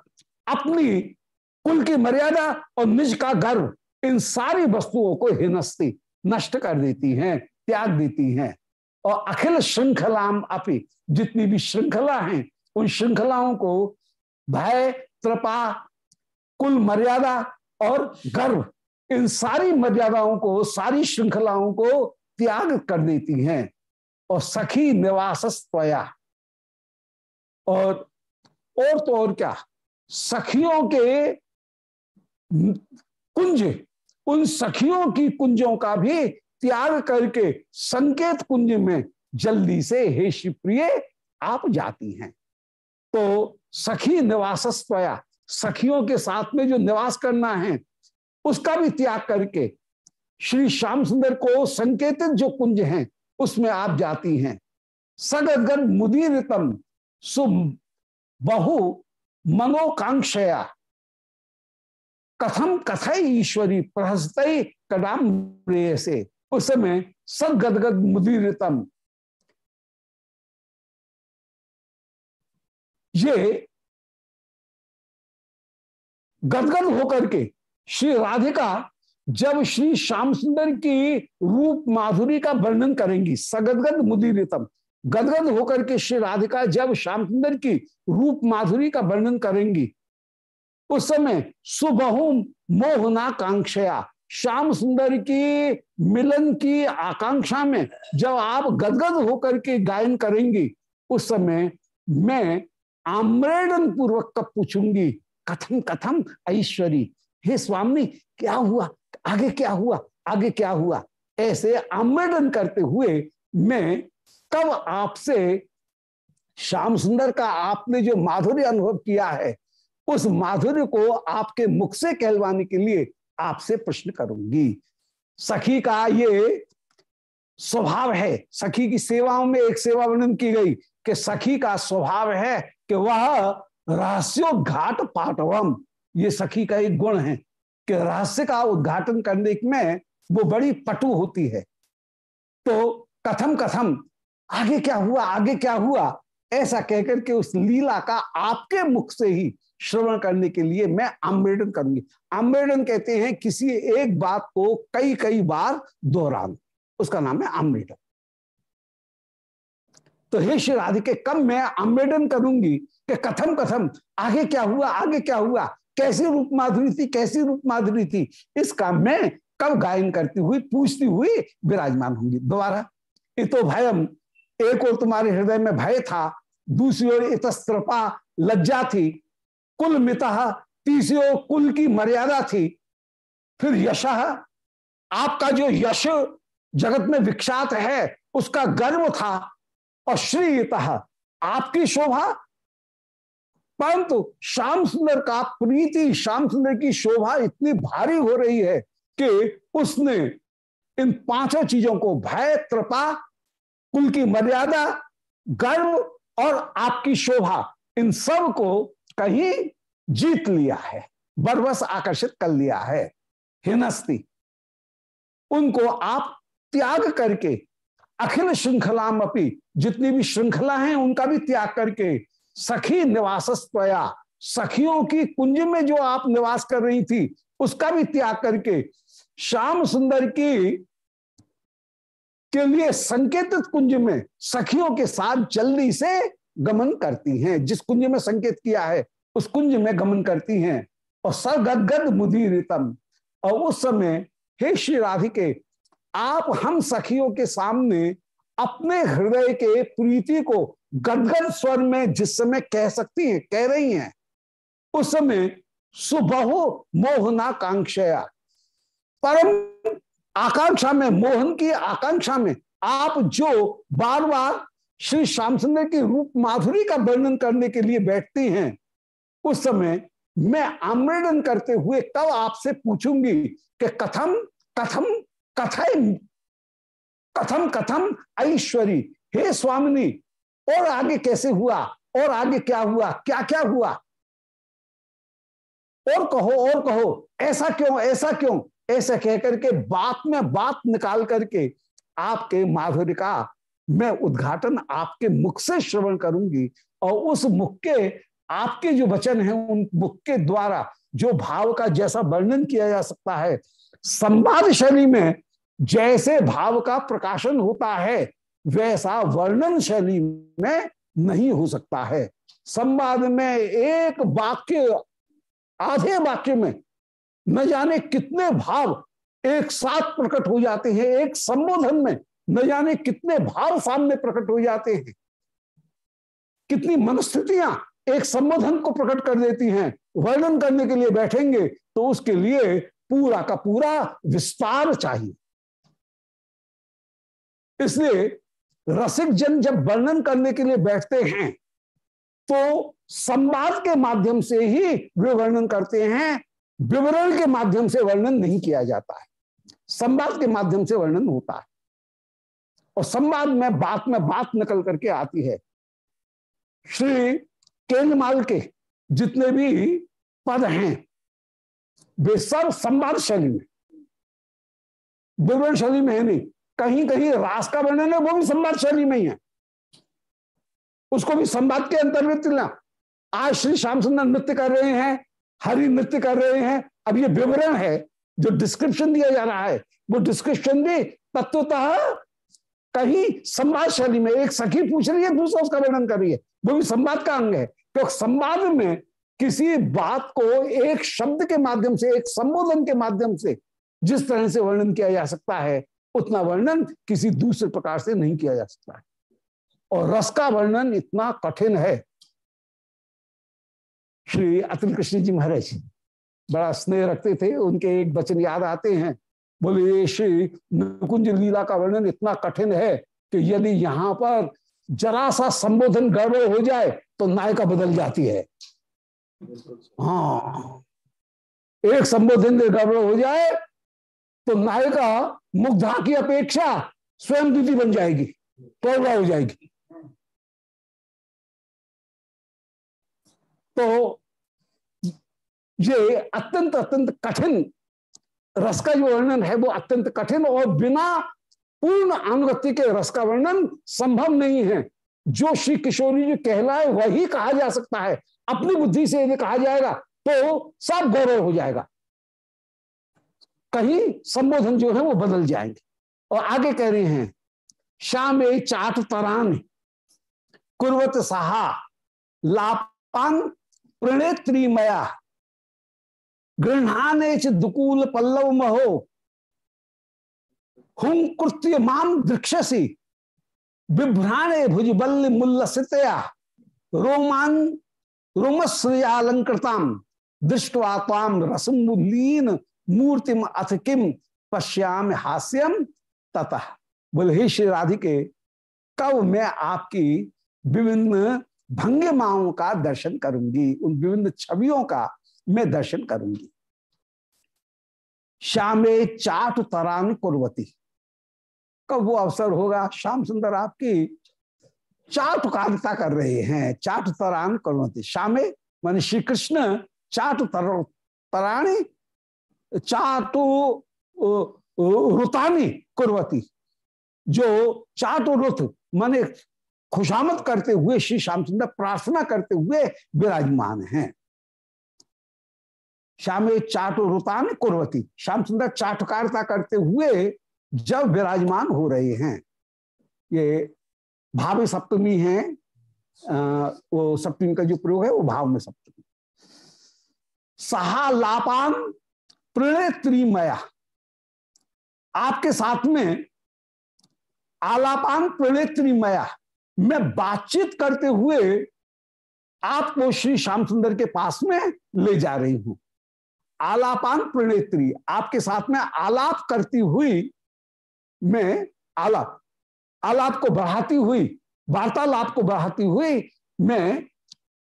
अपनी कुल की मर्यादा और निज का गर्व इन सारी वस्तुओं को हिनस्ती, नष्ट कर देती हैं, त्याग देती हैं। और अखिल श्रृंखलाम अपी, जितनी भी श्रृंखला हैं, उन श्रृंखलाओं को भय, कृपा, कुल मर्यादा और गर्व, इन सारी मर्यादाओं को, सारी श्रृंखलाओं को त्याग कर देती हैं। और सखी निवास और और तो और क्या? सखियों के कुंज, उन सखियों की कुंजों का भी त्याग करके संकेत कुंज में जल्दी से, हे शिवप्रिय, आप जाती हैं। तो सखी निवासस्वया सखियों के साथ में जो निवास करना है, उसका भी त्याग करके श्री श्याम सुंदर को संकेतित जो कुंज हैं, उसमें आप जाती हैं। सगद मुदीरतम सुम बहु मनोकांक्षया। कथम कथय ईश्वरी प्रहस्त कदाम से उस समय सदगदगद मुदीरतम। ये गदगद होकर के श्री राधिका जब श्री श्याम सुंदर की रूप माधुरी का वर्णन करेंगी, सगदगद मुदीरितम। गदगद होकर के श्री राधिका जब श्याम सुंदर की रूप माधुरी का वर्णन करेंगी, उस समय सुबहु मोहना कांक्षया श्याम सुंदर की मिलन की आकांक्षा में जब आप गदगद होकर के गायन करेंगी, उस समय मैं आम्रेडन पूर्वक कब पूछूँगी, कथम कथम, ऐश्वरी, हे स्वामी, क्या हुआ? आगे क्या हुआ? आगे क्या हुआ? ऐसे आम्रेडन करते हुए मैं कब आपसे श्याम सुंदर का आपने जो माधुर्य अनुभव किया है, उस माधुर्य को आपके मुख से कहलवाने के लिए आपसे प्रश्न करूँगी। सखी का ये स्वभाव है, सखी की सेवाओं में एक सेवा वर्णन की गई कि सखी का स्वभाव है कि वह रहस्योद्घाट पाटवम। ये सखी का एक गुण है कि रहस्य का उद्घाटन करने में वो बड़ी पटु होती है। तो कथम कथम आगे क्या हुआ? आगे क्या हुआ? ऐसा कहकर के उस लीला का आपके मुख से ही श्रवण करने के लिए मैं आम्बेडन करूँगी। आम्बेडन कहते हैं, किसी एक बात को कई कई बार दोहराना। उसका नाम है आम्बेडन। तो हे श्री राधिके, कब मैं आम्बेडन करूँगी? कि कथम कथम, आगे क्या हुआ? आगे क्या हुआ? कैसी रूप माधुरी थी? कैसी रूप माधुरी थी? इसका मैं कब गायन करती हुई, पूछती हुई विराजमान होंगी। दोबारा, इतो भयम एक और तुम्हारे हृदय में भय था, दूसरी ओर इतस्त्रपा लज्जा थी। कुल मिता तीसरी ओर कुल की मर्यादा थी। फिर यश, आपका जो यश जगत में विख्यात है, उसका गर्व था। और श्री आपकी शोभा। परंतु श्याम सुंदर का प्रीति, श्याम सुंदर की शोभा इतनी भारी हो रही है कि उसने इन पाँचों चीज़ों को भय कृपा कुल की मर्यादा, गर्व और आपकी शोभा, इन सबको कहीं जीत लिया है, बरबस आकर्षित कर लिया है। हिनस्ती, उनको आप त्याग करके, अखिल श्रृंखलाम अपनी जितनी भी श्रृंखला है, उनका भी त्याग करके, सखी निवासस्वया सखियों की कुंज में जो आप निवास कर रही थी, उसका भी त्याग करके, श्याम सुंदर की के लिए संकेतित कुंज में सखियों के साथ जल्दी से गमन करती हैं। जिस कुंज में संकेत किया है, उस कुंज में गमन करती हैं। और सगदगद मुदीरितम, और उस समय, हे श्री राधिके, आप हम सखियों के सामने अपने हृदय के प्रीति को गदगद स्वर में जिस समय कह सकती हैं, कह रही हैं, उस समय सुबह मोहना कांक्षया परम आकांक्षा में, मोहन की आकांक्षा में, आप जो बार बार श्री श्याम सुंदर की रूप माधुरी का वर्णन करने के लिए बैठती हैं, उस समय मैं आमरण करते हुए तब आपसे पूछूँगी कि कथम कथम कथम कथम कथम, ऐश्वरी, हे स्वामिनी, और आगे कैसे हुआ, और आगे क्या हुआ क्या क्या हुआ? और कहो और कहो, ऐसा क्यों ऐसा क्यों? ऐसा कहकर के बात में बात निकाल करके आपके माधुर्य का मैं उद्घाटन आपके मुख से श्रवण करूँगी और उस मुख के आपके जो वचन है, उन मुख के द्वारा जो भाव का जैसा वर्णन किया जा सकता है, संवाद शैली में जैसे भाव का प्रकाशन होता है, वैसा वर्णन शैली में नहीं हो सकता है। संवाद में एक वाक्य, आधे वाक्य में न जाने कितने भाव एक साथ प्रकट हो जाते हैं, एक संबोधन में न जाने कितने भाव सामने प्रकट हो जाते हैं। कितनी मनस्थितियाँ एक संबोधन को प्रकट कर देती हैं, वर्णन करने के लिए बैठेंगे तो उसके लिए पूरा का पूरा विस्तार चाहिए। इसलिए रसिक जन जब वर्णन करने के लिए बैठते हैं तो संवाद के माध्यम से ही वे वर्णन करते हैं विवरण के माध्यम से वर्णन नहीं किया जाता है। संवाद के माध्यम से वर्णन होता है। और संवाद में बात में बात निकल करके आती है। श्री केंद्रमाल के जितने भी पद हैं, वे सब संवाद शैली में। विवरण शैली में है नहीं। कहीं कहीं रास का वर्णन है, वो भी संवाद शैली में ही है। उसको भी संवाद के अंतर्गत लेना आज श्री श्याम सुंदर नृत्य कर रहे हैं हरि नृत्य कर रहे हैं। अब ये विवरण है जो डिस्क्रिप्शन दिया जा रहा है। वो डिस्क्रिप्शन भी तत्वतः कहीं संवाद शैली में एक सखी पूछ रही है, दूसरा उसका वर्णन कर रही है। वो भी संवाद का अंग है। क्योंकि संवाद में किसी बात को एक शब्द के माध्यम से, एक संबोधन के माध्यम से जिस तरह से वर्णन किया जा सकता है, उतना वर्णन किसी दूसरे प्रकार से नहीं किया जा सकता है। और रस का वर्णन इतना कठिन है श्री अतुल कृष्ण जी महाराज। बड़ा स्नेह रखते थे, उनके एक वचन याद आते हैं। बोले श्री नुकुंज लीला का वर्णन इतना कठिन है कि यदि यहाँ पर जरा सा संबोधन गड़बड़ हो जाए तो नायिका बदल जाती है। हाँ। एक संबोधन गड़बड़ हो जाए तो नायिका मुग्धा की अपेक्षा स्वयं दीदी बन जाएगी पौधा हो जाएगी। तो ये अत्यंत अत्यंत कठिन रस का जो वर्णन है, वो अत्यंत कठिन और बिना पूर्ण अनुगत्य के रस का वर्णन संभव नहीं है। जो श्री किशोरी जी कहलाए, वही कहा जा सकता है। अपनी बुद्धि से यदि कहा जाएगा तो सब गौरव हो जाएगा। कहीं संबोधन जो है, वो बदल जाएँगे। और आगे कह रहे हैं, श्याम चाट तरान, कुर्वत सहा, लापान प्रणेत्रीमया। गृहाने दुकूल पल्लव महो। हुं कृत्य माम दृक्षसी। बिभ्राणे भुजबल्ल मुल्लसितया रोमान रोमश्रियालंकृताम दृष्टवा ताम रसमुलीन मूर्तिम अथ किम? पश्याम हास्यम ततः। बोले, हे श्री राधिके, कब मैं आपकी विभिन्न भंगिमाओं का दर्शन करूँगी? उन विभिन्न छवियों का मैं दर्शन करूँगी। श्यामे चाट तरान कुर्वती। कब वो अवसर होगा? श्याम सुंदर आपकी चाट कारिता कर रहे हैं। चाट तरान कुर्वती। श्यामे, मान श्री कृष्ण चाट तर तराणी चाटु रुतानी कुर्वती। जो चाटु रुत, माने खुशामद करते हुए श्री श्याम सुंदर प्रार्थना करते हुए विराजमान हैं। श्यामे चाटु रुतान कुर्वती। श्याम सुंदर चाटुकारिता करते हुए जब विराजमान हो रहे हैं। ये भाव सप्तमी है वो सप्तमी का जो प्रयोग है, वो भाव में सप्तमी। सहा लापान प्रणय त्रिमया आपके साथ में आलापान प्रणय त्रिमया मैं बातचीत करते हुए आपको श्री श्याम सुंदर के पास में ले जा रही हूँ। आलापान प्रणेत्री, आपके साथ में आलाप करती हुई मैं आलाप आलाप को बढ़ाती हुई, वार्तालाप को बढ़ाती हुई मैं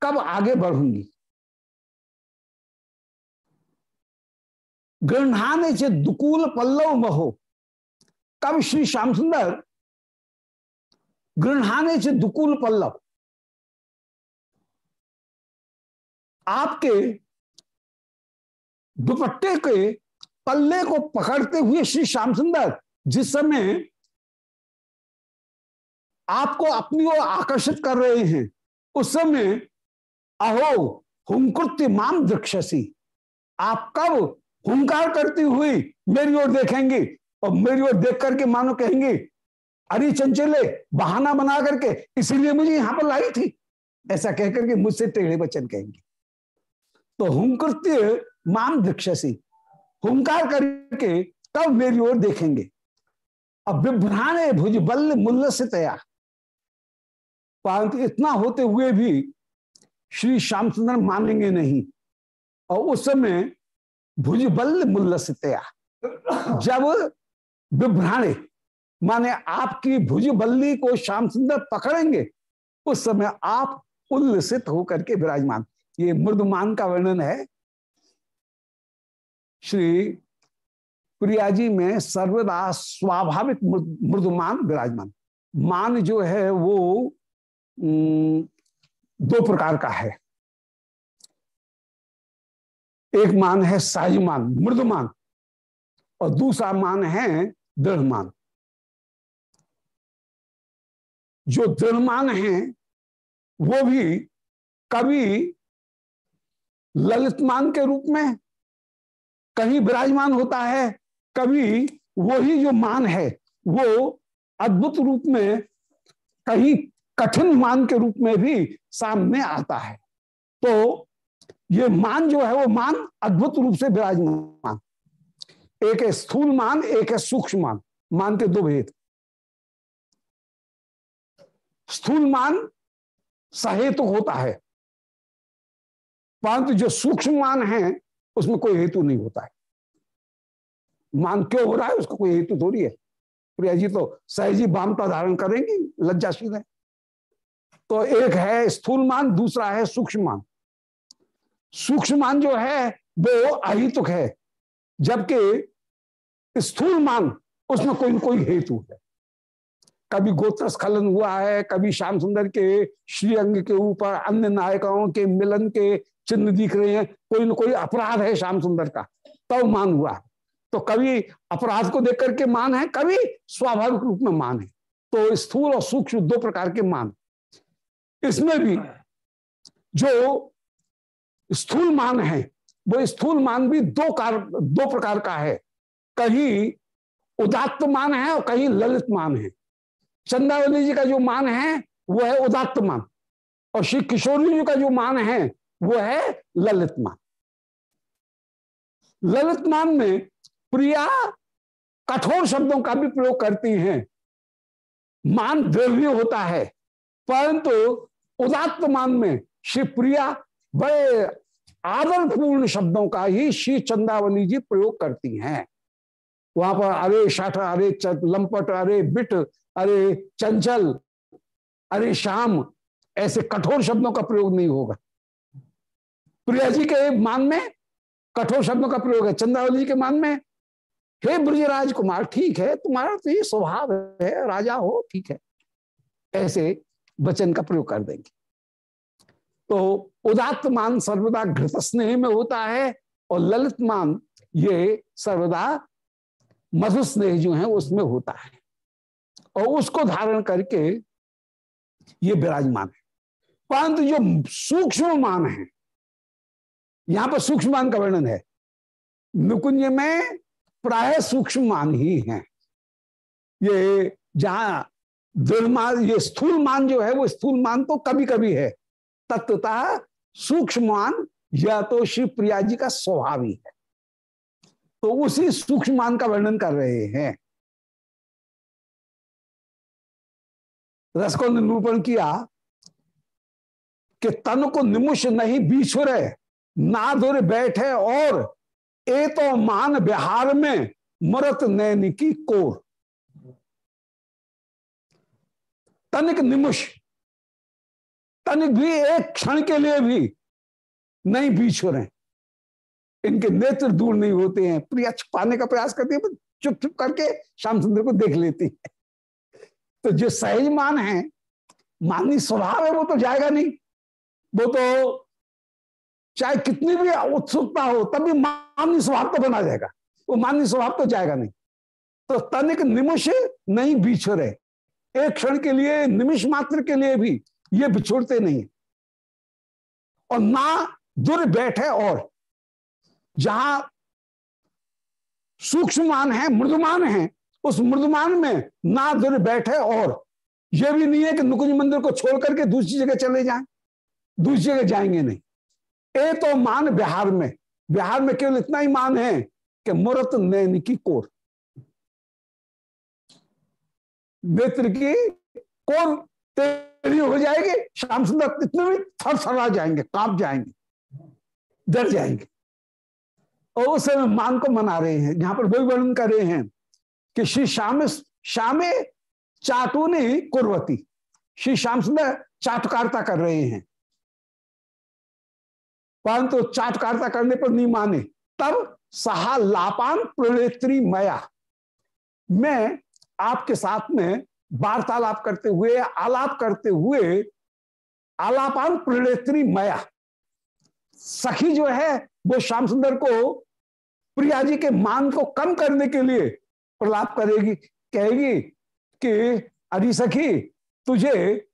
कब आगे बढ़ूँगी? गृहाने से दुकूल पल्लव महो, कब श्री श्याम सुंदर गृहाने से दुकूल पल्लव, आपके दुपट्टे के पल्ले को पकड़ते हुए श्री श्याम सुंदर जिस समय आपको अपनी ओर आकर्षित कर रहे हैं, उस समय अहो हुंकृत्य माम दृक्षसी आप कब हुंकार करती हुई मेरी ओर देखेंगे और मेरी ओर देख करके मानो कहेंगे, अरे चंचले, बहाना बना करके इसीलिए मुझे यहाँ पर लाई थी। ऐसा कहकर के मुझसे टेढ़े वचन कहेंगे। तो हुंकृत्य माम दीक्षसी हुंकार करके तब मेरी ओर देखेंगे। अब विभ्राणे भुज बल्ल मुल्ल से तया। परंतु इतना होते हुए भी श्री श्याम सुंदर मानेंगे नहीं। और उस समय भुज बल्ल मुल्ल से तया। जब विभ्राणे माने आपकी भुज बल्ली को श्याम सुंदर पकड़ेंगे, उस समय आप उल्लसित होकर के विराजमान। ये मृदमान का वर्णन है। श्री प्रिया जी में सर्वदा स्वाभाविक मृदुमान विराजमान। मान जो है वो दो प्रकार का है। एक मान है साजमान मृदुमान, और दूसरा मान है दृढ़मान। जो दृढ़मान है, वो भी कभी ललितमान के रूप में कहीं विराजमान होता है, कभी वही जो मान है, वो अद्भुत रूप में, कहीं कठिन मान के रूप में भी सामने आता है। तो ये मान जो है, वो मान अद्भुत रूप से विराजमान। एक है स्थूल मान, एक है सूक्ष्म मान मान के दो भेद। स्थूल मान सहेतु होता है, परंतु जो सूक्ष्म मान है उसमें कोई हेतु नहीं होता है। मान क्यों हो रहा है? उसका कोई हेतु थोड़ी है। प्रिया जी तो सहजी बामता धारण करेंगी, लज्जाशील है। तो एक है स्थूल मान, दूसरा है सूक्ष्म मान। सूक्ष्म मान जो है, वो अहितुक है। जबकि स्थूल मान, उसमें कोई कोई हेतु है। कभी गोत्र स्खलन हुआ है, कभी श्याम सुंदर के श्रीअंग के ऊपर, अन्य नायकों के मिलन के चिन्ह दिख रहे हैं, कोई ना कोई अपराध है श्याम सुंदर का। तब तो मान हुआ। तो कभी अपराध को देख करके मान है कभी स्वाभाविक रूप में मान है। तो स्थूल और सूक्ष्म दो प्रकार के मान। इसमें भी जो स्थूल मान है, वो स्थूल मान भी दो कार, दो प्रकार का है। कहीं उदात्त मान है और कहीं ललित मान है। चंदावली जी का जो मान है, वो है उदात्त मान। और श्री किशोरी जी का जो मान है वो है ललित मान ललित मान में प्रिया कठोर शब्दों का भी प्रयोग करती हैं। मान द्रव्य होता है, परंतु उदात्त मान में श्री प्रिया बड़े आदरपूर्ण शब्दों का ही श्री चंदावली जी प्रयोग करती हैं। वहाँ पर अरे शठ, अरे लंपट, अरे बिट, अरे चंचल, अरे शाम, ऐसे कठोर शब्दों का प्रयोग नहीं होगा। प्रिया जी के मान में, कठोर शब्दों का प्रयोग है, चंद्रावली जी के मान में, हे ब्रजराज कुमार ठीक है, तुम्हारा तो ये स्वभाव है, राजा हो, ठीक है, ऐसे वचन का प्रयोग कर देंगे। तो उदात्त मान सर्वदा घृत स्नेह में होता है और ललित मान ये सर्वदा मधु स्नेह जो है उसमें होता है। और उसको धारण करके ये विराजमान है। परंतु जो सूक्ष्म मान है यहाँ पर सूक्ष्म मान का वर्णन है। नुकुंज में प्राय सूक्ष्म मान ही है। ये जहाँ दृढ़ ये स्थूल मान जो है, वो स्थूल मान तो कभी कभी है। तत्वतः सूक्ष्म मान या तो शिव प्रिया जी का स्वभाव ही। है तो उसी सूक्ष्म मान का वर्णन कर रहे हैं। रस को निरूपण किया कि तन को निमुष नहीं बीछुरे ना दुर बैठे और ए तो मान बिहार में मरत नैन की कोर। तनिक निमुष, तनिक भी एक क्षण के लिए भी नहीं हो रहे इनके नेत्र दूर नहीं होते हैं। प्रिया छुपाने का प्रयास करती है चुप चुप करके श्याम सुंदर को देख लेती है। तो जो सहज मान है माननी स्वभाव है, वो तो जाएगा नहीं। वो तो चाहे कितनी भी उत्सुकता हो, तभी भी माननी स्वभाव तो बना जाएगा। वो माननी स्वभाव तो जाएगा नहीं। तो तनिक निमिष नहीं बीछ रहे। एक क्षण के लिए, निमिष मात्र के लिए भी ये बिछोड़ते नहीं और ना दुर बैठे और, जहाँ सूक्ष्ममान है, मृदुमान है, उस मृदुमान में ना दुर बैठे और यह भी नहीं है कि नुकुंज मंदिर को छोड़ करके दूसरी जगह चले जाएँ। दूसरी जगह जाएँगे नहीं। ए तो मान बिहार में। बिहार में केवल इतना ही मान है कि मुरत नैन की कोर। नेत्र की कोर तेरी हो जाएगी, श्याम सुंदर इतने भी थर थरा जाएँगे, काँप जाएँगे, डर जाएँगे। और उस समय मान को मना रहे हैं। यहाँ पर वही वर्णन कर रहे हैं कि श्री श्याम श्यामे चाटूनी कुर्वती। श्री श्याम सुंदर चाटुकारता कर रहे हैं। परंतु चाटकारता करने पर नहीं माने। तब सहा लापान प्रणेत्री मया। मैं आपके साथ में वार्तालाप करते हुए, आलाप करते हुए, आलापान प्रणेत्री मया। सखी जो है, वो श्याम सुंदर को, प्रिया जी के मान को कम करने के लिए प्रलाप करेगी, कहेगी कि, अरे सखी, तुझे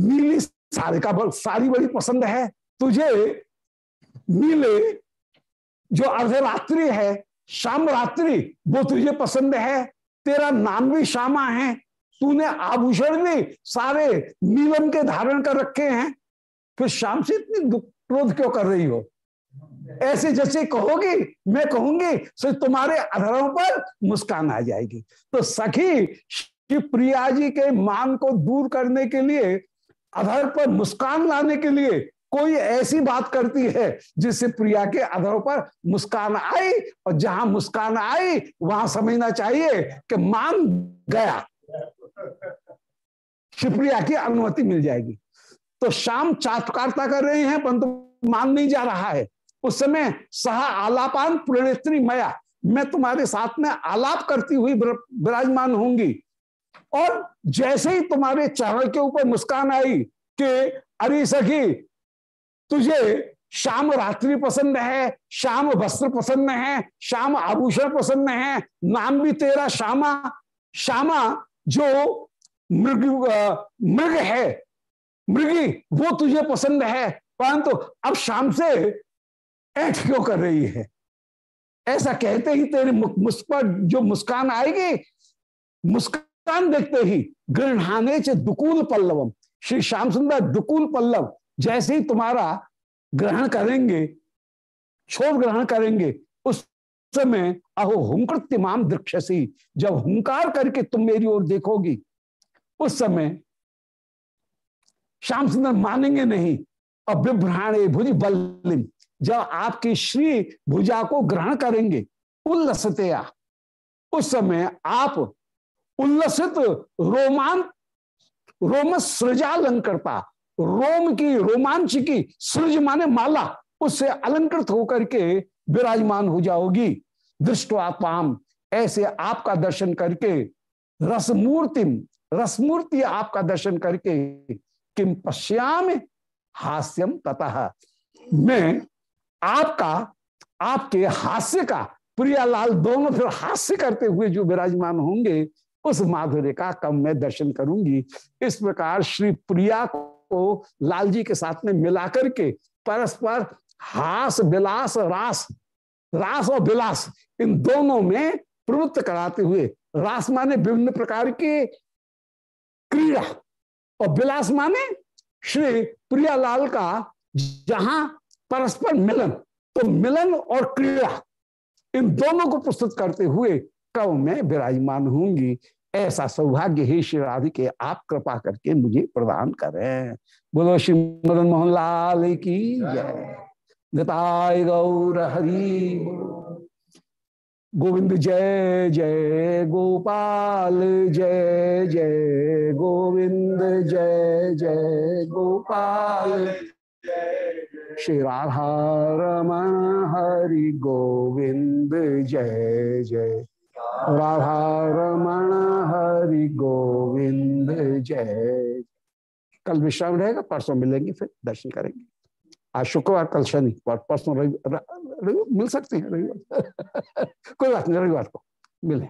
नीली साड़ी का साड़ी बड़ी पसंद है, तुझे नीले जो अर्धरात्रि है शाम रात्रि वो तुझे पसंद है, तेरा नाम भी श्यामा है, तूने आभूषण भी सारे नीलम के धारण कर रखे हैं, फिर शाम से इतनी क्रोध क्यों कर रही हो? ऐसे जैसे कहोगी, मैं कहूँगी तो तुम्हारे अधरों पर मुस्कान आ जाएगी। तो सखी प्रिया जी के मान को दूर करने के लिए अधर पर मुस्कान लाने के लिए कोई ऐसी बात करती है जिससे प्रिया के अधरों पर मुस्कान आई और जहाँ मुस्कान आई, वहाँ समझना चाहिए कि मान गया। शिवप्रिया की अनुमति मिल जाएगी। तो शाम चाटुकारता कर रहे हैं, परंतु मान नहीं जा रहा है। उस समय सहा आलापान प्रणेत्री मया, मैं तुम्हारे साथ में आलाप करती हुई विराजमान होंगी। और जैसे ही तुम्हारे चरण के ऊपर मुस्कान आई कि, अरे सखी, तुझे श्याम रात्रि पसंद है, श्याम वस्त्र पसंद है, श्याम आभूषण पसंद है, नाम भी तेरा श्यामा श्यामा जो मृग मृग है, मृगी, वो तुझे पसंद है, परंतु तो अब शाम से ऐठ क्यों कर रही है? ऐसा कहते ही तेरे मुझ पर जो मुस्कान आएगी, मुस्कान देखते ही गृहाने च दुकूल पल्लवम। श्री श्याम सुंदर, दुकूल पल्लव, जैसे ही तुम्हारा ग्रहण करेंगे छोड़ ग्रहण करेंगे, उस समय अहो हुंकृत्यमाम दृक्षसी, जब हुंकार करके तुम मेरी ओर देखोगी, उस समय श्याम सुंदर मानेंगे नहीं और विभ्राणे भुज बल्लिम, जब आपकी श्री भुजा को ग्रहण करेंगे, उल्लसतया, उस समय आप उल्लसित रोमान रोम सृजालंकरता रोम की रोमांच की सृज माने माला, उससे अलंकृत होकर के विराजमान हो जाओगी। दृष्टवात्माम ऐसे आपका दर्शन करके, रसमूर्तिम, रसमूर्ति आपका दर्शन करके किम पश्याम हास्यम ततः। मैं आपका, आपके हास्य का, प्रियालाल दोनों फिर हास्य करते हुए जो विराजमान होंगे उस माधुर्य का कम मैं दर्शन करूँगी। इस प्रकार श्री प्रिया को लाल जी के साथ में मिलाकर के परस्पर हास, विलास, रास रास और विलास, इन दोनों में प्रवृत्त कराते हुए रास माने विभिन्न प्रकार की क्रीड़ा और विलास माने श्री प्रियालाल का जहाँ परस्पर मिलन। तो मिलन और क्रीड़ा, इन दोनों को प्रस्तुत करते हुए कव में विराजमान होंगी। ऐसा सौभाग्य ही श्री राधिके आप कृपा करके मुझे प्रदान करें। बोलो श्री मदन मोहन लाल की जय। गताय गौर हरि। गोविंद जय जय गोपाल, जय जय गोविंद, जय जय गोपाल। श्री राधा रमण हरि गोविंद, जय जय राधा रमण हरि गोविंद जय। कल विश्राम रहेगा, परसों मिलेंगे फिर, दर्शन करेंगे। आज शुक्रवार, कल शनि परसों रविवार मिल सकते हैं रविवार। कोई बात नहीं, रविवार को, मिले।